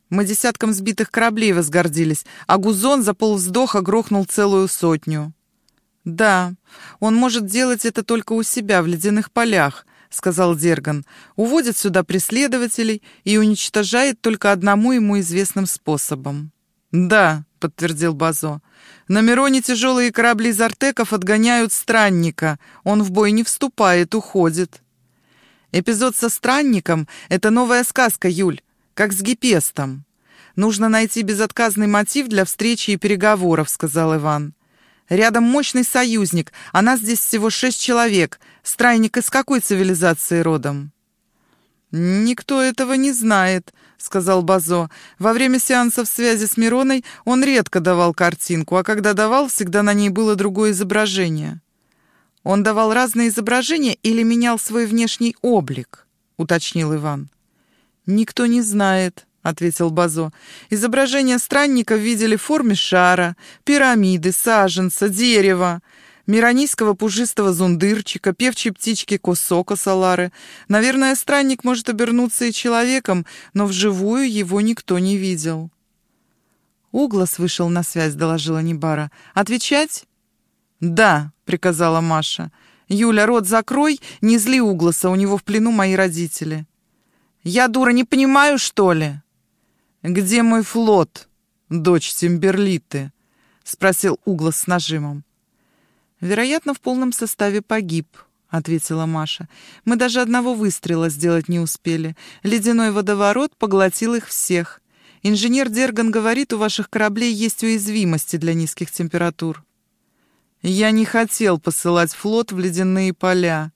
Мы десятком сбитых кораблей возгордились, а Гузон за полвздоха грохнул целую сотню. «Да, он может делать это только у себя, в ледяных полях», — сказал Дерган. «Уводит сюда преследователей и уничтожает только одному ему известным способом». «Да», — подтвердил Базо. «На Мироне тяжелые корабли Зартеков отгоняют странника. Он в бой не вступает, уходит». «Эпизод со странником — это новая сказка, Юль, как с Гипестом. Нужно найти безотказный мотив для встречи и переговоров», — сказал Иван. Рядом мощный союзник, а нас здесь всего шесть человек. Страйник из какой цивилизации родом?» «Никто этого не знает», — сказал Базо. «Во время сеансов связи с Мироной он редко давал картинку, а когда давал, всегда на ней было другое изображение». «Он давал разные изображения или менял свой внешний облик?» — уточнил Иван. «Никто не знает», ответил Базо. Изображения странников видели в форме шара, пирамиды, саженца, дерева, миронийского пушистого зундырчика, певчей птички Косока Салары. Наверное, странник может обернуться и человеком, но вживую его никто не видел. «Углас вышел на связь», — доложила Небара. «Отвечать?» «Да», — приказала Маша. «Юля, рот закрой, не зли Угласа, у него в плену мои родители». «Я, дура, не понимаю, что ли?» «Где мой флот, дочь Тимберлиты?» — спросил Углас с нажимом. «Вероятно, в полном составе погиб», — ответила Маша. «Мы даже одного выстрела сделать не успели. Ледяной водоворот поглотил их всех. Инженер Дерган говорит, у ваших кораблей есть уязвимости для низких температур». «Я не хотел посылать флот в ледяные поля,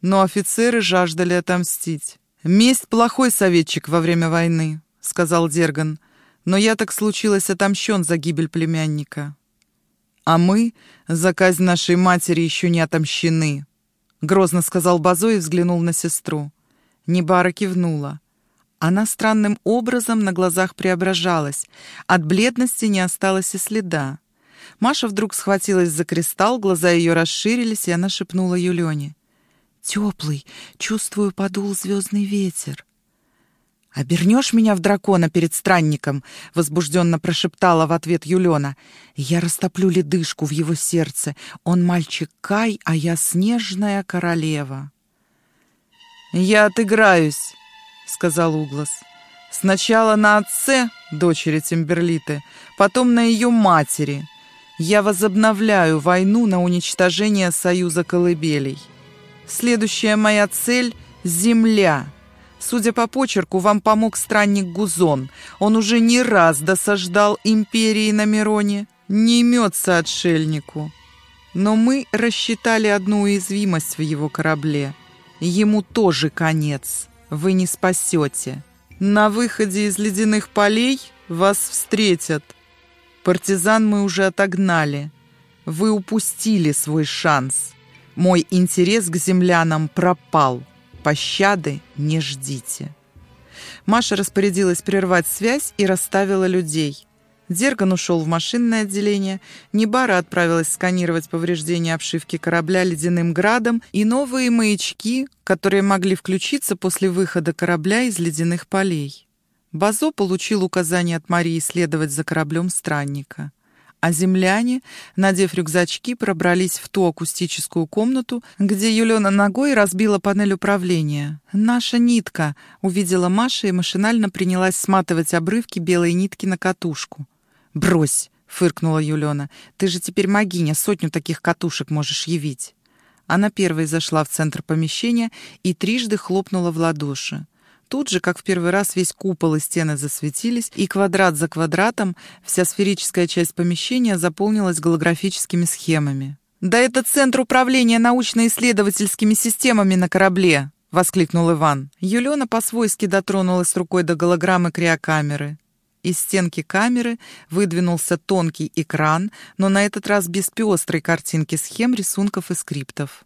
но офицеры жаждали отомстить. Месть — плохой советчик во время войны сказал Дерган, но я так случилось отомщен за гибель племянника. А мы за казнь нашей матери еще не отомщены, грозно сказал Базо и взглянул на сестру. Небара кивнула. Она странным образом на глазах преображалась. От бледности не осталось и следа. Маша вдруг схватилась за кристалл, глаза ее расширились, и она шепнула Юлене. «Теплый, чувствую, подул звездный ветер. «Обернешь меня в дракона перед странником?» — возбужденно прошептала в ответ Юлена. «Я растоплю ледышку в его сердце. Он мальчик Кай, а я снежная королева». «Я отыграюсь», — сказал Углас. «Сначала на отце, дочери Тимберлиты, потом на ее матери. Я возобновляю войну на уничтожение Союза Колыбелей. Следующая моя цель — Земля». Судя по почерку, вам помог странник Гузон. Он уже не раз досаждал империи на Мироне. Не имется отшельнику. Но мы рассчитали одну уязвимость в его корабле. Ему тоже конец. Вы не спасете. На выходе из ледяных полей вас встретят. Партизан мы уже отогнали. Вы упустили свой шанс. Мой интерес к землянам пропал пощады не ждите». Маша распорядилась прервать связь и расставила людей. Дерган ушел в машинное отделение, Небара отправилась сканировать повреждения обшивки корабля ледяным градом и новые маячки, которые могли включиться после выхода корабля из ледяных полей. Базо получил указание от Марии следовать за кораблем странника а земляне, надев рюкзачки, пробрались в ту акустическую комнату, где Юлена ногой разбила панель управления. «Наша нитка!» — увидела Маша и машинально принялась сматывать обрывки белой нитки на катушку. «Брось!» — фыркнула Юлена. «Ты же теперь магиня, сотню таких катушек можешь явить». Она первой зашла в центр помещения и трижды хлопнула в ладоши. Тут же, как в первый раз, весь купол и стены засветились, и квадрат за квадратом вся сферическая часть помещения заполнилась голографическими схемами. «Да это центр управления научно-исследовательскими системами на корабле!» — воскликнул Иван. Юлена по-свойски дотронулась рукой до голограммы криокамеры. Из стенки камеры выдвинулся тонкий экран, но на этот раз без пестрой картинки схем, рисунков и скриптов.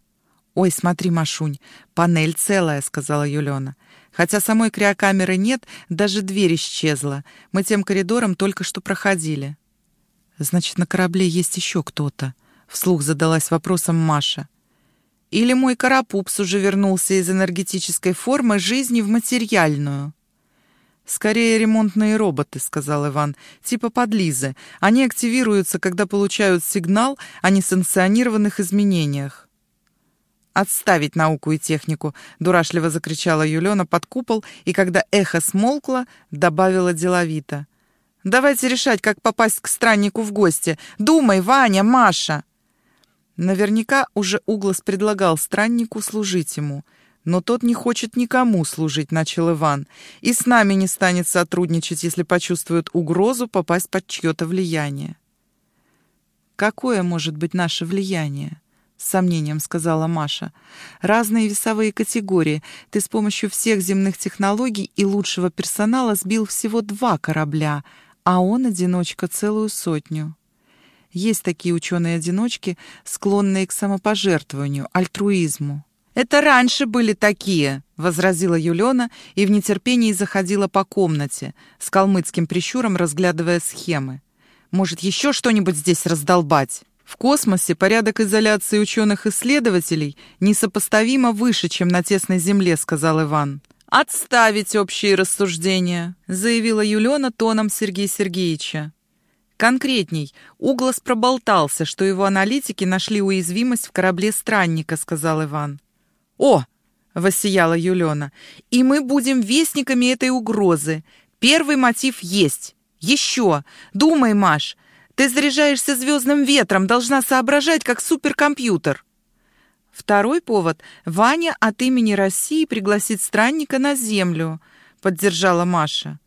«Ой, смотри, Машунь, панель целая», — сказала Юлена. Хотя самой криокамеры нет, даже дверь исчезла. Мы тем коридором только что проходили. «Значит, на корабле есть еще кто-то», — вслух задалась вопросом Маша. «Или мой карапупс уже вернулся из энергетической формы жизни в материальную?» «Скорее ремонтные роботы», — сказал Иван, — «типа подлизы. Они активируются, когда получают сигнал о несанкционированных изменениях». «Отставить науку и технику!» — дурашливо закричала Юлена под купол, и когда эхо смолкло, добавила деловито. «Давайте решать, как попасть к страннику в гости. Думай, Ваня, Маша!» Наверняка уже Углас предлагал страннику служить ему. «Но тот не хочет никому служить», — начал Иван. «И с нами не станет сотрудничать, если почувствует угрозу попасть под чье-то влияние». «Какое может быть наше влияние?» С сомнением сказала Маша. «Разные весовые категории. Ты с помощью всех земных технологий и лучшего персонала сбил всего два корабля, а он, одиночка, целую сотню». Есть такие ученые-одиночки, склонные к самопожертвованию, альтруизму. «Это раньше были такие», — возразила Юлена и в нетерпении заходила по комнате, с калмыцким прищуром разглядывая схемы. «Может, еще что-нибудь здесь раздолбать?» В космосе порядок изоляции ученых-исследователей несопоставимо выше, чем на тесной Земле, сказал Иван. «Отставить общие рассуждения», — заявила Юлена тоном Сергея Сергеевича. «Конкретней, Углас проболтался, что его аналитики нашли уязвимость в корабле странника», — сказал Иван. «О!» — воссияла Юлена. «И мы будем вестниками этой угрозы. Первый мотив есть. Еще. Думай, Маш, ты заряжаешься звездным ветром, должна соображать, как суперкомпьютер. Второй повод — Ваня от имени России пригласит странника на Землю, поддержала Маша.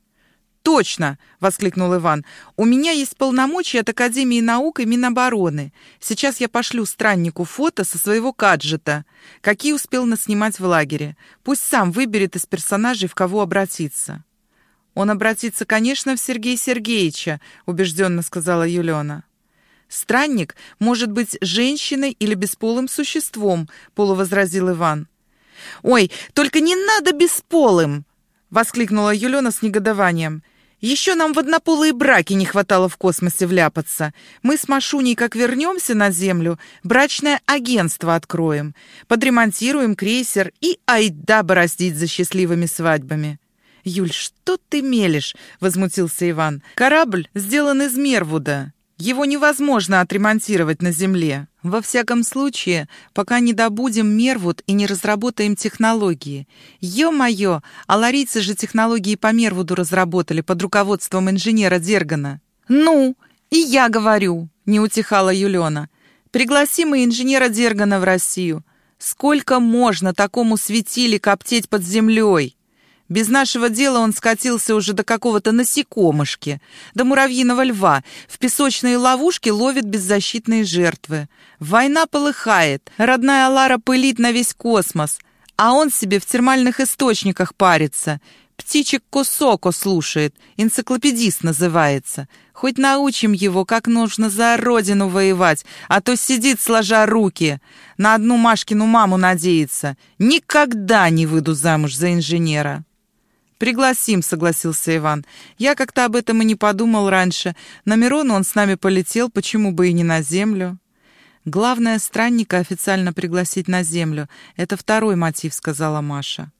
«Точно!» — воскликнул Иван. «У меня есть полномочия от Академии наук и Минобороны. Сейчас я пошлю страннику фото со своего гаджета, какие успел наснимать в лагере. Пусть сам выберет из персонажей, в кого обратиться». «Он обратится, конечно, в Сергея Сергеевича», — убежденно сказала Юлена. «Странник может быть женщиной или бесполым существом», — полувозразил Иван. «Ой, только не надо бесполым!» — воскликнула Юлена с негодованием. «Еще нам в однополые браки не хватало в космосе вляпаться. Мы с Машуней, как вернемся на Землю, брачное агентство откроем, подремонтируем крейсер и айда бороздить за счастливыми свадьбами». «Юль, что ты мелешь?» — возмутился Иван. «Корабль сделан из Мервуда. Его невозможно отремонтировать на Земле. Во всяком случае, пока не добудем Мервуд и не разработаем технологии. Ё-моё, а ларийцы же технологии по Мервуду разработали под руководством инженера Дергана». «Ну, и я говорю», — не утихала Юлена. «Пригласим и инженера Дергана в Россию. Сколько можно такому светили коптеть под землей?» Без нашего дела он скатился уже до какого-то насекомышки, до муравьиного льва. В песочные ловушки ловит беззащитные жертвы. Война полыхает, родная Лара пылит на весь космос, а он себе в термальных источниках парится. Птичек Косоко слушает, энциклопедист называется. Хоть научим его, как нужно за родину воевать, а то сидит сложа руки. На одну Машкину маму надеется. Никогда не выйду замуж за инженера. «Пригласим», — согласился Иван. «Я как-то об этом и не подумал раньше. На Мирон он с нами полетел, почему бы и не на Землю?» «Главное, странника официально пригласить на Землю. Это второй мотив», — сказала Маша.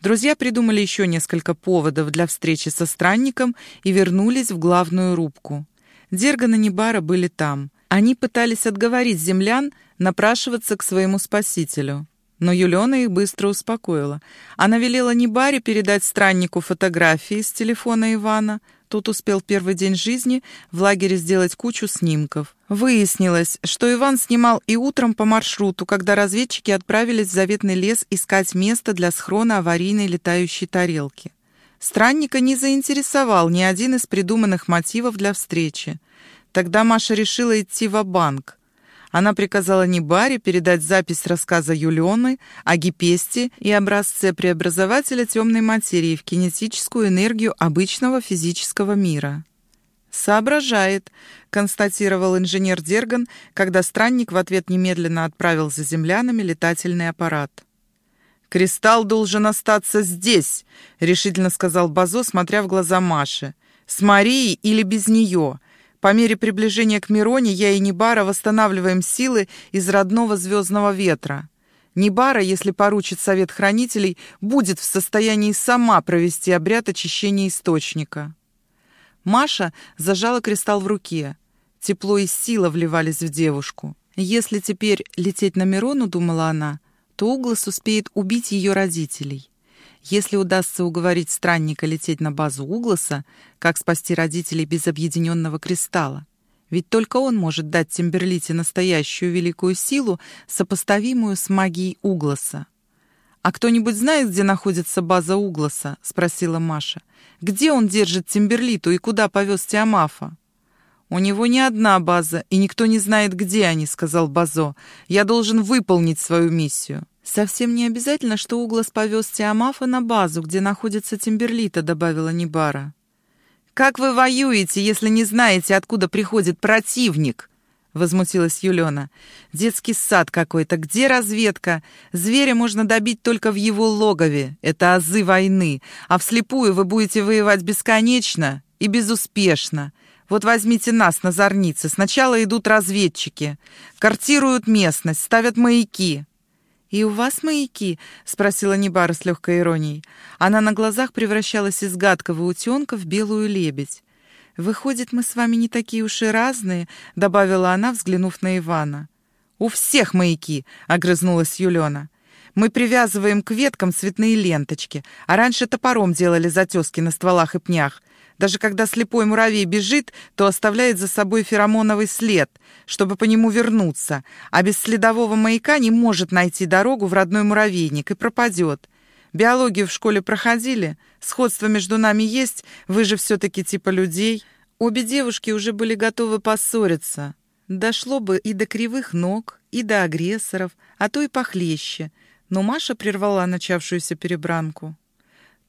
Друзья придумали еще несколько поводов для встречи со странником и вернулись в главную рубку. Дерган и Небара были там. Они пытались отговорить землян напрашиваться к своему спасителю. Но Юлена их быстро успокоила. Она велела Небаре передать страннику фотографии с телефона Ивана, Тот успел первый день жизни в лагере сделать кучу снимков. Выяснилось, что Иван снимал и утром по маршруту, когда разведчики отправились в заветный лес искать место для схрона аварийной летающей тарелки. Странника не заинтересовал ни один из придуманных мотивов для встречи. Тогда Маша решила идти в банк она приказала Небаре передать запись рассказа Юлионы о Гипесте и образце преобразователя темной материи в кинетическую энергию обычного физического мира. «Соображает», — констатировал инженер Дерган, когда странник в ответ немедленно отправил за землянами летательный аппарат. «Кристалл должен остаться здесь», — решительно сказал Базо, смотря в глаза Маши. «С Марией или без нее? По мере приближения к Мироне я и Нибара восстанавливаем силы из родного звездного ветра. Нибара, если поручит совет хранителей, будет в состоянии сама провести обряд очищения источника. Маша зажала кристалл в руке. Тепло и сила вливались в девушку. Если теперь лететь на Мирону, думала она, то Углас успеет убить ее родителей. Если удастся уговорить странника лететь на базу Угласа, как спасти родителей без объединенного кристалла? Ведь только он может дать Тимберлите настоящую великую силу, сопоставимую с магией Угласа. «А кто-нибудь знает, где находится база Угласа?» — спросила Маша. «Где он держит Тимберлиту и куда повез Тиамафа?» «У него не одна база, и никто не знает, где они», — сказал Базо. «Я должен выполнить свою миссию». «Совсем не обязательно, что Углас повез Тиамафа на базу, где находится Тимберлита», — добавила Нибара. «Как вы воюете, если не знаете, откуда приходит противник?» — возмутилась Юлена. «Детский сад какой-то. Где разведка? Зверя можно добить только в его логове. Это азы войны. А вслепую вы будете воевать бесконечно и безуспешно. Вот возьмите нас на зорнице. Сначала идут разведчики. Картируют местность, ставят маяки. «И у вас маяки?» — спросила Небара с легкой иронией. Она на глазах превращалась из гадкого утенка в белую лебедь. «Выходит, мы с вами не такие уж и разные», — добавила она, взглянув на Ивана. «У всех маяки!» — огрызнулась Юлена. «Мы привязываем к веткам цветные ленточки, а раньше топором делали затески на стволах и пнях. Даже когда слепой муравей бежит, то оставляет за собой феромоновый след, чтобы по нему вернуться, а без следового маяка не может найти дорогу в родной муравейник и пропадет. Биологию в школе проходили, сходство между нами есть, вы же все-таки типа людей. Обе девушки уже были готовы поссориться. Дошло бы и до кривых ног, и до агрессоров, а то и похлеще. Но Маша прервала начавшуюся перебранку.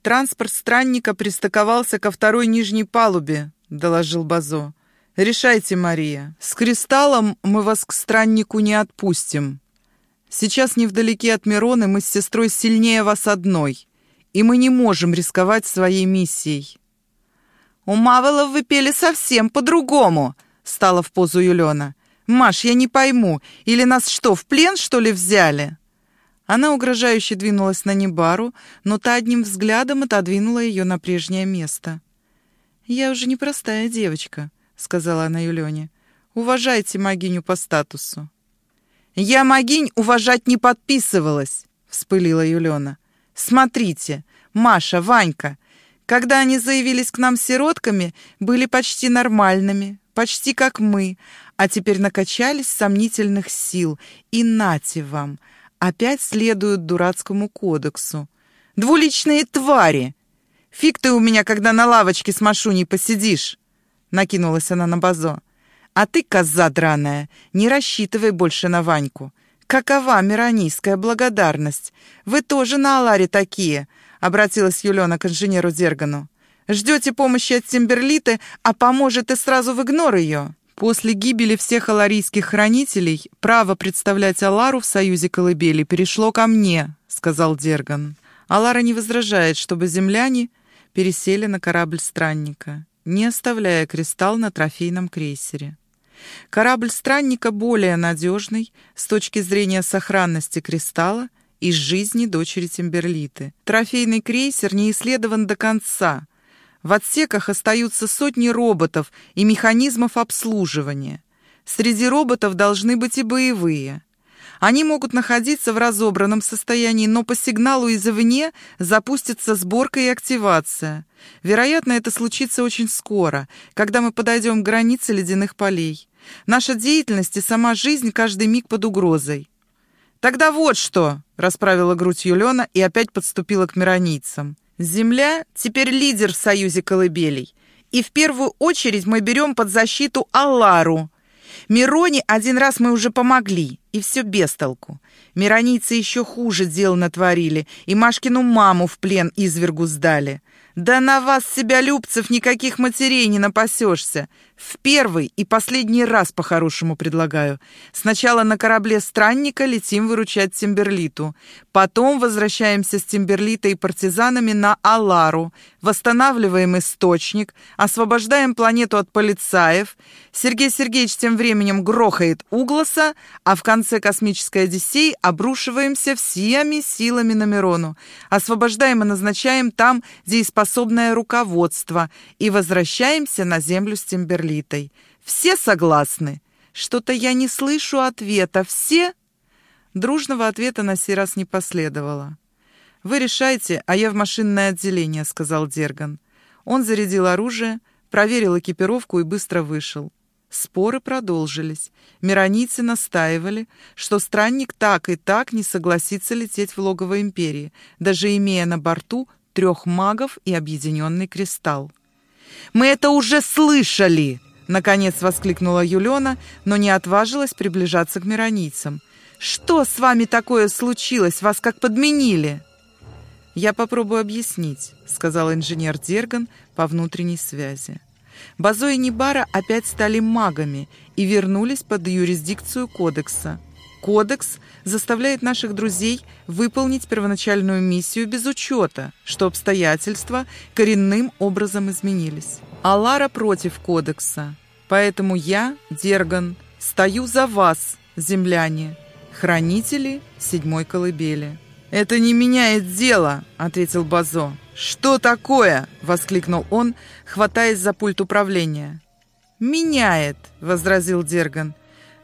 «Транспорт странника пристыковался ко второй нижней палубе», — доложил Базо. «Решайте, Мария. С кристаллом мы вас к страннику не отпустим. Сейчас невдалеке от Мироны мы с сестрой сильнее вас одной, и мы не можем рисковать своей миссией». «У Мавелов вы пели совсем по-другому», — стала в позу Юлена. «Маш, я не пойму, или нас что, в плен, что ли, взяли?» Она угрожающе двинулась на Небару, но та одним взглядом отодвинула ее на прежнее место. «Я уже не простая девочка», — сказала она Юлене. «Уважайте могиню по статусу». «Я могинь уважать не подписывалась», — вспылила Юлена. «Смотрите, Маша, Ванька, когда они заявились к нам сиротками, были почти нормальными, почти как мы, а теперь накачались сомнительных сил. И нате вам, опять следуют дурацкому кодексу. «Двуличные твари! Фиг ты у меня, когда на лавочке с Машуней посидишь!» Накинулась она на Базо. «А ты, коза драная, не рассчитывай больше на Ваньку. Какова миронийская благодарность? Вы тоже на Аларе такие!» Обратилась Юлена к инженеру Дергану. «Ждете помощи от Тимберлиты, а поможет и сразу в игнор ее!» После гибели всех аларийских хранителей право представлять Алару в союзе колыбели перешло ко мне, сказал Дерган. Алара не возражает, чтобы земляне пересели на корабль странника, не оставляя кристалл на трофейном крейсере. Корабль странника более надежный с точки зрения сохранности кристалла и жизни дочери Тимберлиты. Трофейный крейсер не исследован до конца — в отсеках остаются сотни роботов и механизмов обслуживания. Среди роботов должны быть и боевые. Они могут находиться в разобранном состоянии, но по сигналу извне запустится сборка и активация. Вероятно, это случится очень скоро, когда мы подойдем к границе ледяных полей. Наша деятельность и сама жизнь каждый миг под угрозой. «Тогда вот что!» — расправила грудь Юлена и опять подступила к миронийцам. «Земля теперь лидер в союзе колыбелей, и в первую очередь мы берем под защиту Аллару. Мироне один раз мы уже помогли, и все без толку. Миронийцы еще хуже дел натворили, и Машкину маму в плен извергу сдали. Да на вас, себя любцев, никаких матерей не напасешься. В первый и последний раз по-хорошему предлагаю. Сначала на корабле странника летим выручать Тимберлиту. Потом возвращаемся с Тимберлитой и партизанами на Алару. Восстанавливаем источник, освобождаем планету от полицаев. Сергей Сергеевич тем временем грохает Угласа, а в конце космической Одиссеи обрушиваемся всеми силами на Мирону. Освобождаем и назначаем там дееспособное руководство и возвращаемся на Землю с Тимберлитой. Все согласны? Что-то я не слышу ответа. Все? Дружного ответа на сей раз не последовало. «Вы решайте, а я в машинное отделение», — сказал Дерган. Он зарядил оружие, проверил экипировку и быстро вышел. Споры продолжились. Миронийцы настаивали, что странник так и так не согласится лететь в логово Империи, даже имея на борту трех магов и объединенный кристалл. «Мы это уже слышали!» — наконец воскликнула Юлена, но не отважилась приближаться к миронийцам. «Что с вами такое случилось? Вас как подменили?» «Я попробую объяснить», — сказал инженер Дерган по внутренней связи. Базо и Нибара опять стали магами и вернулись под юрисдикцию Кодекса. Кодекс заставляет наших друзей выполнить первоначальную миссию без учета, что обстоятельства коренным образом изменились. А Лара против Кодекса. Поэтому я, Дерган, стою за вас, земляне, хранители седьмой колыбели. «Это не меняет дело», — ответил Базо. «Что такое?» — воскликнул он, хватаясь за пульт управления. «Меняет», — возразил Дерган.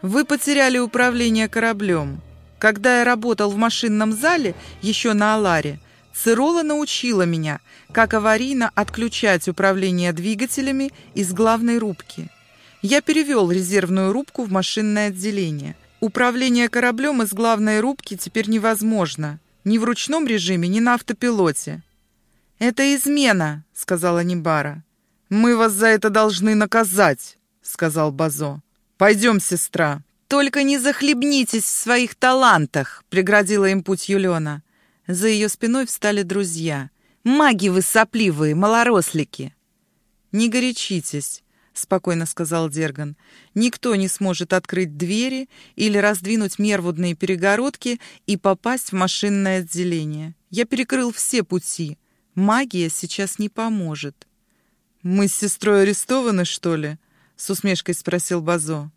«Вы потеряли управление кораблем. Когда я работал в машинном зале, еще на Аларе, Цирола научила меня, как аварийно отключать управление двигателями из главной рубки. Я перевел резервную рубку в машинное отделение. Управление кораблем из главной рубки теперь невозможно. Ни в ручном режиме, ни на автопилоте. «Это измена», — сказала Нибара. «Мы вас за это должны наказать», — сказал Базо. «Пойдем, сестра». «Только не захлебнитесь в своих талантах», — преградила им путь Юлена. За ее спиной встали друзья. «Маги вы сопливые, малорослики!» «Не горячитесь», — спокойно сказал Дерган. «Никто не сможет открыть двери или раздвинуть мервудные перегородки и попасть в машинное отделение. Я перекрыл все пути. Магия сейчас не поможет». «Мы с сестрой арестованы, что ли?» — с усмешкой спросил Базо.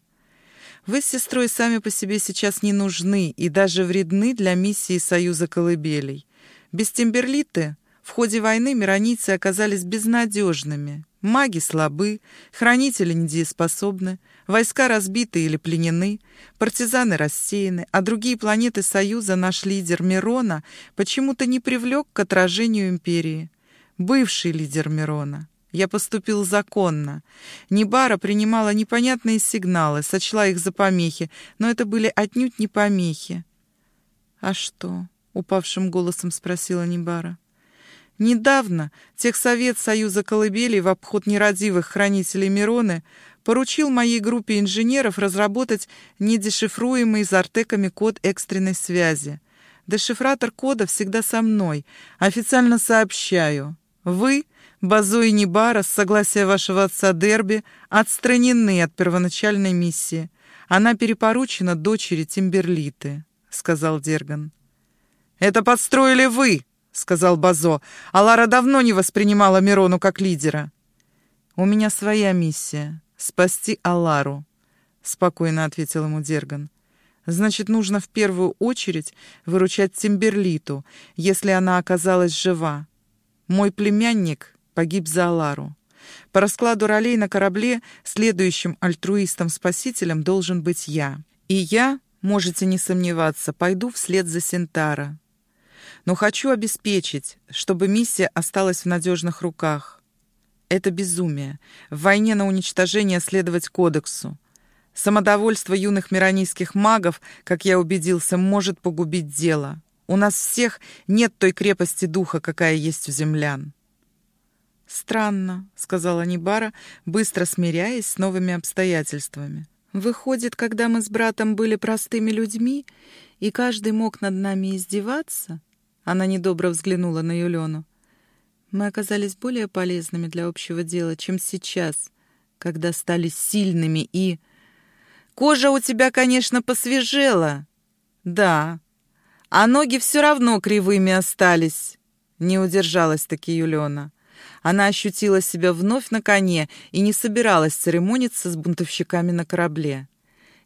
«Вы с сестрой сами по себе сейчас не нужны и даже вредны для миссии Союза Колыбелей. Без Тимберлиты в ходе войны миронийцы оказались безнадежными. Маги слабы, хранители недееспособны, войска разбиты или пленены, партизаны рассеяны, а другие планеты Союза наш лидер Мирона почему-то не привлек к отражению империи. Бывший лидер Мирона. Я поступил законно. Нибара принимала непонятные сигналы, сочла их за помехи, но это были отнюдь не помехи. «А что?» — упавшим голосом спросила Нибара. Недавно Техсовет Союза Колыбелей в обход нерадивых хранителей Мироны поручил моей группе инженеров разработать недешифруемый зартеками код экстренной связи. Дешифратор кода всегда со мной. Официально сообщаю. Вы, Базо и Нибара, с согласия вашего отца Дерби, отстранены от первоначальной миссии. Она перепоручена дочери Тимберлиты, — сказал Дерган. «Это подстроили вы!» — сказал Базо. «А Лара давно не воспринимала Мирону как лидера». «У меня своя миссия — спасти Алару», — спокойно ответил ему Дерган. «Значит, нужно в первую очередь выручать Тимберлиту, если она оказалась жива. Мой племянник погиб за Алару. По раскладу ролей на корабле следующим альтруистом-спасителем должен быть я. И я Можете не сомневаться, пойду вслед за Синтара. Но хочу обеспечить, чтобы миссия осталась в надежных руках. Это безумие. В войне на уничтожение следовать кодексу. Самодовольство юных миранийских магов, как я убедился, может погубить дело. У нас всех нет той крепости духа, какая есть у землян. «Странно», — сказала Нибара, быстро смиряясь с новыми обстоятельствами. «Выходит, когда мы с братом были простыми людьми, и каждый мог над нами издеваться?» Она недобро взглянула на Юлену. «Мы оказались более полезными для общего дела, чем сейчас, когда стали сильными и...» «Кожа у тебя, конечно, посвежела». «Да, а ноги все равно кривыми остались», — не удержалась-таки Юлена. Она ощутила себя вновь на коне и не собиралась церемониться с бунтовщиками на корабле.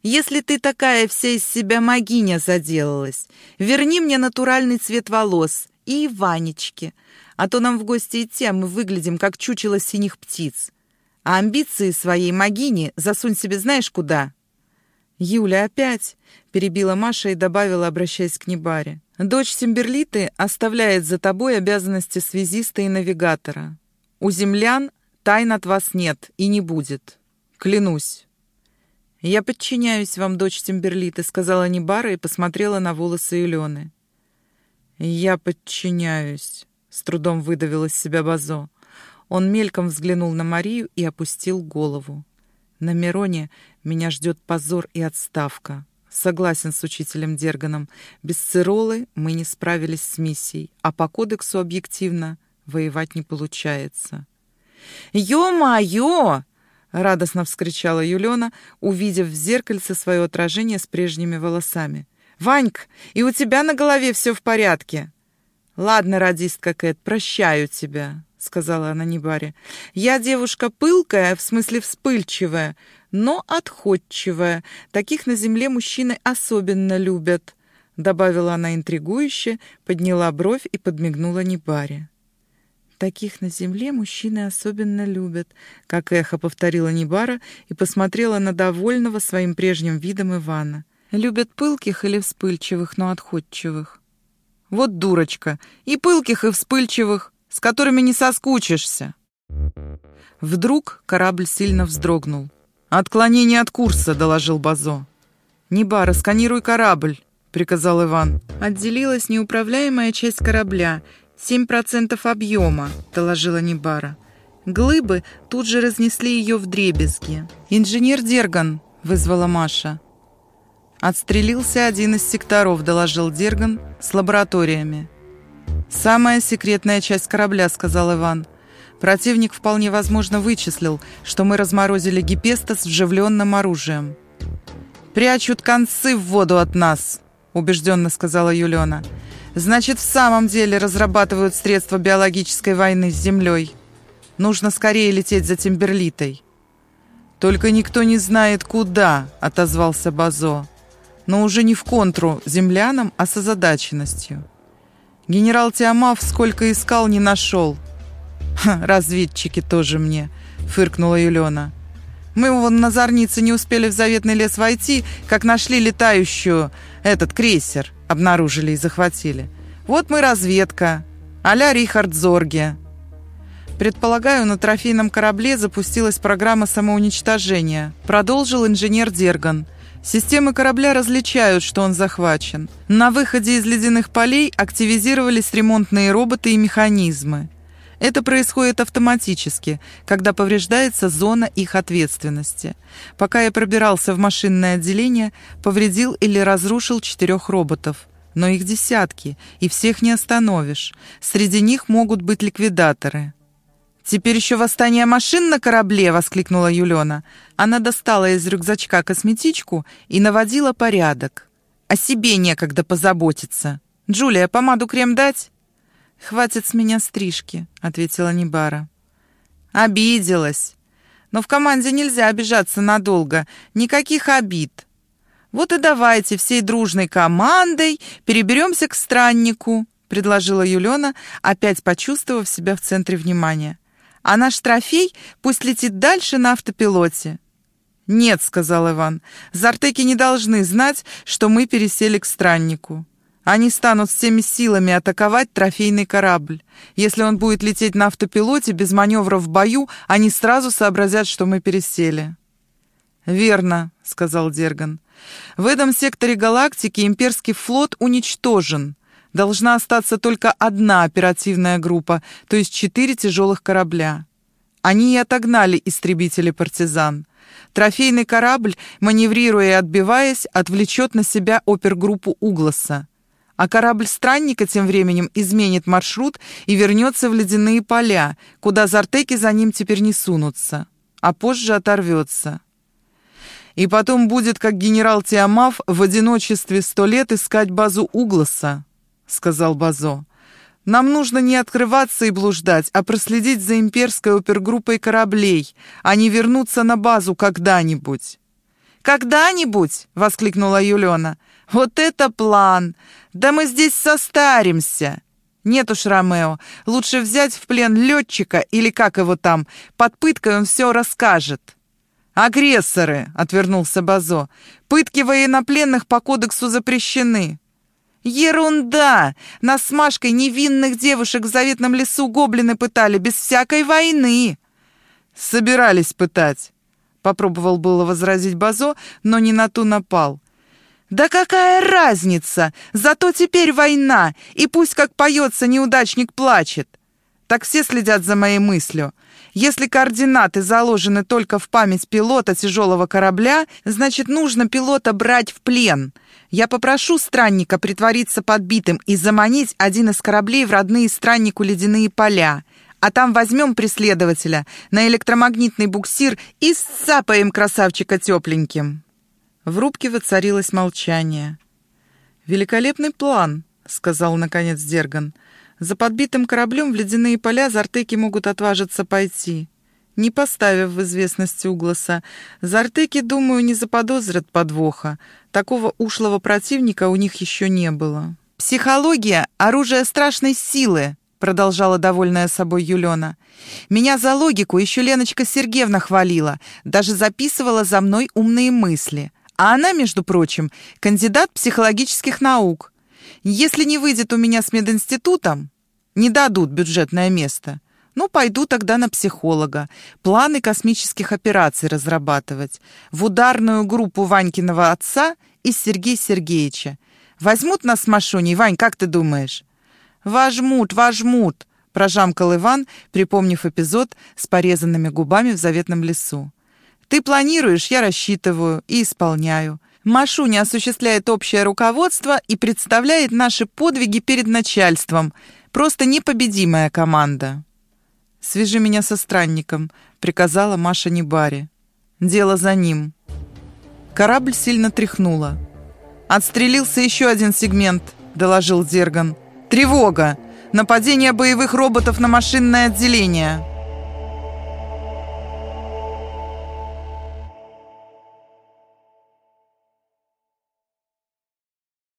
«Если ты такая вся из себя могиня заделалась, верни мне натуральный цвет волос и Ванечки, а то нам в гости идти, а мы выглядим как чучело синих птиц. А амбиции своей могини засунь себе знаешь куда?» «Юля опять!» — перебила Маша и добавила, обращаясь к Небаре. «Дочь Симберлиты оставляет за тобой обязанности связиста и навигатора. У землян тайн от вас нет и не будет. Клянусь. «Я подчиняюсь вам, дочь Тимберлиты», — сказала Небара и посмотрела на волосы Елены. «Я подчиняюсь», — с трудом выдавил из себя Базо. Он мельком взглянул на Марию и опустил голову. «На Мироне меня ждет позор и отставка. Согласен с учителем Дерганом. Без Циролы мы не справились с миссией, а по кодексу объективно воевать не получается. «Ё-моё!» — радостно вскричала Юлена, увидев в зеркальце свое отражение с прежними волосами. «Ваньк, и у тебя на голове все в порядке?» «Ладно, радистка Кэт, прощаю тебя», — сказала она Небаре. «Я девушка пылкая, в смысле вспыльчивая, но отходчивая. Таких на земле мужчины особенно любят», — добавила она интригующе, подняла бровь и подмигнула Небаре. Таких на земле мужчины особенно любят, как эхо повторила Нибара и посмотрела на довольного своим прежним видом Ивана. Любят пылких или вспыльчивых, но отходчивых. Вот дурочка, и пылких, и вспыльчивых, с которыми не соскучишься. Вдруг корабль сильно вздрогнул. «Отклонение от курса», — доложил Базо. «Неба, сканируй корабль», — приказал Иван. Отделилась неуправляемая часть корабля, «Семь процентов объема», — доложила Нибара. Глыбы тут же разнесли ее в дребезги. «Инженер Дерган», — вызвала Маша. «Отстрелился один из секторов», — доложил Дерган, — «с лабораториями». «Самая секретная часть корабля», — сказал Иван. «Противник вполне возможно вычислил, что мы разморозили Гипеста с вживленным оружием». «Прячут концы в воду от нас», — убежденно сказала Юлена. «Юлена». Значит, в самом деле разрабатывают средства биологической войны с Землей. Нужно скорее лететь за Тимберлитой. «Только никто не знает, куда», — отозвался Базо. «Но уже не в контру землянам, а с озадаченностью. Генерал Тиамав сколько искал, не нашел». Ха, «Разведчики тоже мне», — фыркнула Юлена. «Мы вон на Зорнице не успели в заветный лес войти, как нашли летающую, этот крейсер» обнаружили и захватили. Вот мы разведка, а-ля Рихард Зорге. Предполагаю, на трофейном корабле запустилась программа самоуничтожения. Продолжил инженер Дерган. Системы корабля различают, что он захвачен. На выходе из ледяных полей активизировались ремонтные роботы и механизмы. Это происходит автоматически, когда повреждается зона их ответственности. Пока я пробирался в машинное отделение, повредил или разрушил четырех роботов. Но их десятки, и всех не остановишь. Среди них могут быть ликвидаторы. «Теперь еще восстание машин на корабле!» — воскликнула Юлена. Она достала из рюкзачка косметичку и наводила порядок. «О себе некогда позаботиться. Джулия, помаду крем дать?» «Хватит с меня стрижки», — ответила Нибара. «Обиделась. Но в команде нельзя обижаться надолго. Никаких обид. Вот и давайте всей дружной командой переберемся к страннику», — предложила Юлена, опять почувствовав себя в центре внимания. «А наш трофей пусть летит дальше на автопилоте». «Нет», — сказал Иван, — «зартеки не должны знать, что мы пересели к страннику. Они станут всеми силами атаковать трофейный корабль. Если он будет лететь на автопилоте без маневра в бою, они сразу сообразят, что мы пересели». «Верно», — сказал Дерган. «В этом секторе галактики имперский флот уничтожен. Должна остаться только одна оперативная группа, то есть четыре тяжелых корабля. Они и отогнали истребители партизан. Трофейный корабль, маневрируя и отбиваясь, отвлечет на себя опергруппу Угласа. А корабль странника тем временем изменит маршрут и вернется в ледяные поля, куда зартеки за ним теперь не сунутся, а позже оторвется. И потом будет, как генерал Тиамав, в одиночестве сто лет искать базу Угласа, — сказал Базо. Нам нужно не открываться и блуждать, а проследить за имперской опергруппой кораблей, а не вернуться на базу когда-нибудь. «Когда-нибудь!» — воскликнула Юлена. «Вот это план! Да мы здесь состаримся!» «Нет уж, Ромео, лучше взять в плен летчика, или как его там, под пыткой он все расскажет». «Агрессоры!» — отвернулся Базо. «Пытки военнопленных по кодексу запрещены». «Ерунда! Нас с Машкой невинных девушек в заветном лесу гоблины пытали без всякой войны!» «Собирались пытать!» — попробовал было возразить Базо, но не на ту напал. «Да какая разница! Зато теперь война, и пусть, как поется, неудачник плачет!» Так все следят за моей мыслью. Если координаты заложены только в память пилота тяжелого корабля, значит, нужно пилота брать в плен. Я попрошу странника притвориться подбитым и заманить один из кораблей в родные страннику ледяные поля. А там возьмем преследователя на электромагнитный буксир и сцапаем красавчика тепленьким». В рубке воцарилось молчание. «Великолепный план», — сказал наконец Дерган. За подбитым кораблем в ледяные поля зартеки могут отважиться пойти. Не поставив в известность Угласа, зартеки, думаю, не заподозрят подвоха. Такого ушлого противника у них еще не было. «Психология — оружие страшной силы», — продолжала довольная собой Юлена. «Меня за логику еще Леночка Сергеевна хвалила, даже записывала за мной умные мысли. А она, между прочим, кандидат психологических наук. Если не выйдет у меня с мединститутом, не дадут бюджетное место. Ну, пойду тогда на психолога. Планы космических операций разрабатывать. В ударную группу Ванькиного отца и Сергея Сергеевича. Возьмут нас с Машуней, Вань, как ты думаешь? Возьмут, возьмут, прожамкал Иван, припомнив эпизод с порезанными губами в заветном лесу. Ты планируешь, я рассчитываю и исполняю. Машуня осуществляет общее руководство и представляет наши подвиги перед начальством. Просто непобедимая команда. «Свяжи меня со странником», — приказала Маша Небаре. «Дело за ним». Корабль сильно тряхнуло. «Отстрелился еще один сегмент», — доложил Зерган. «Тревога! Нападение боевых роботов на машинное отделение!»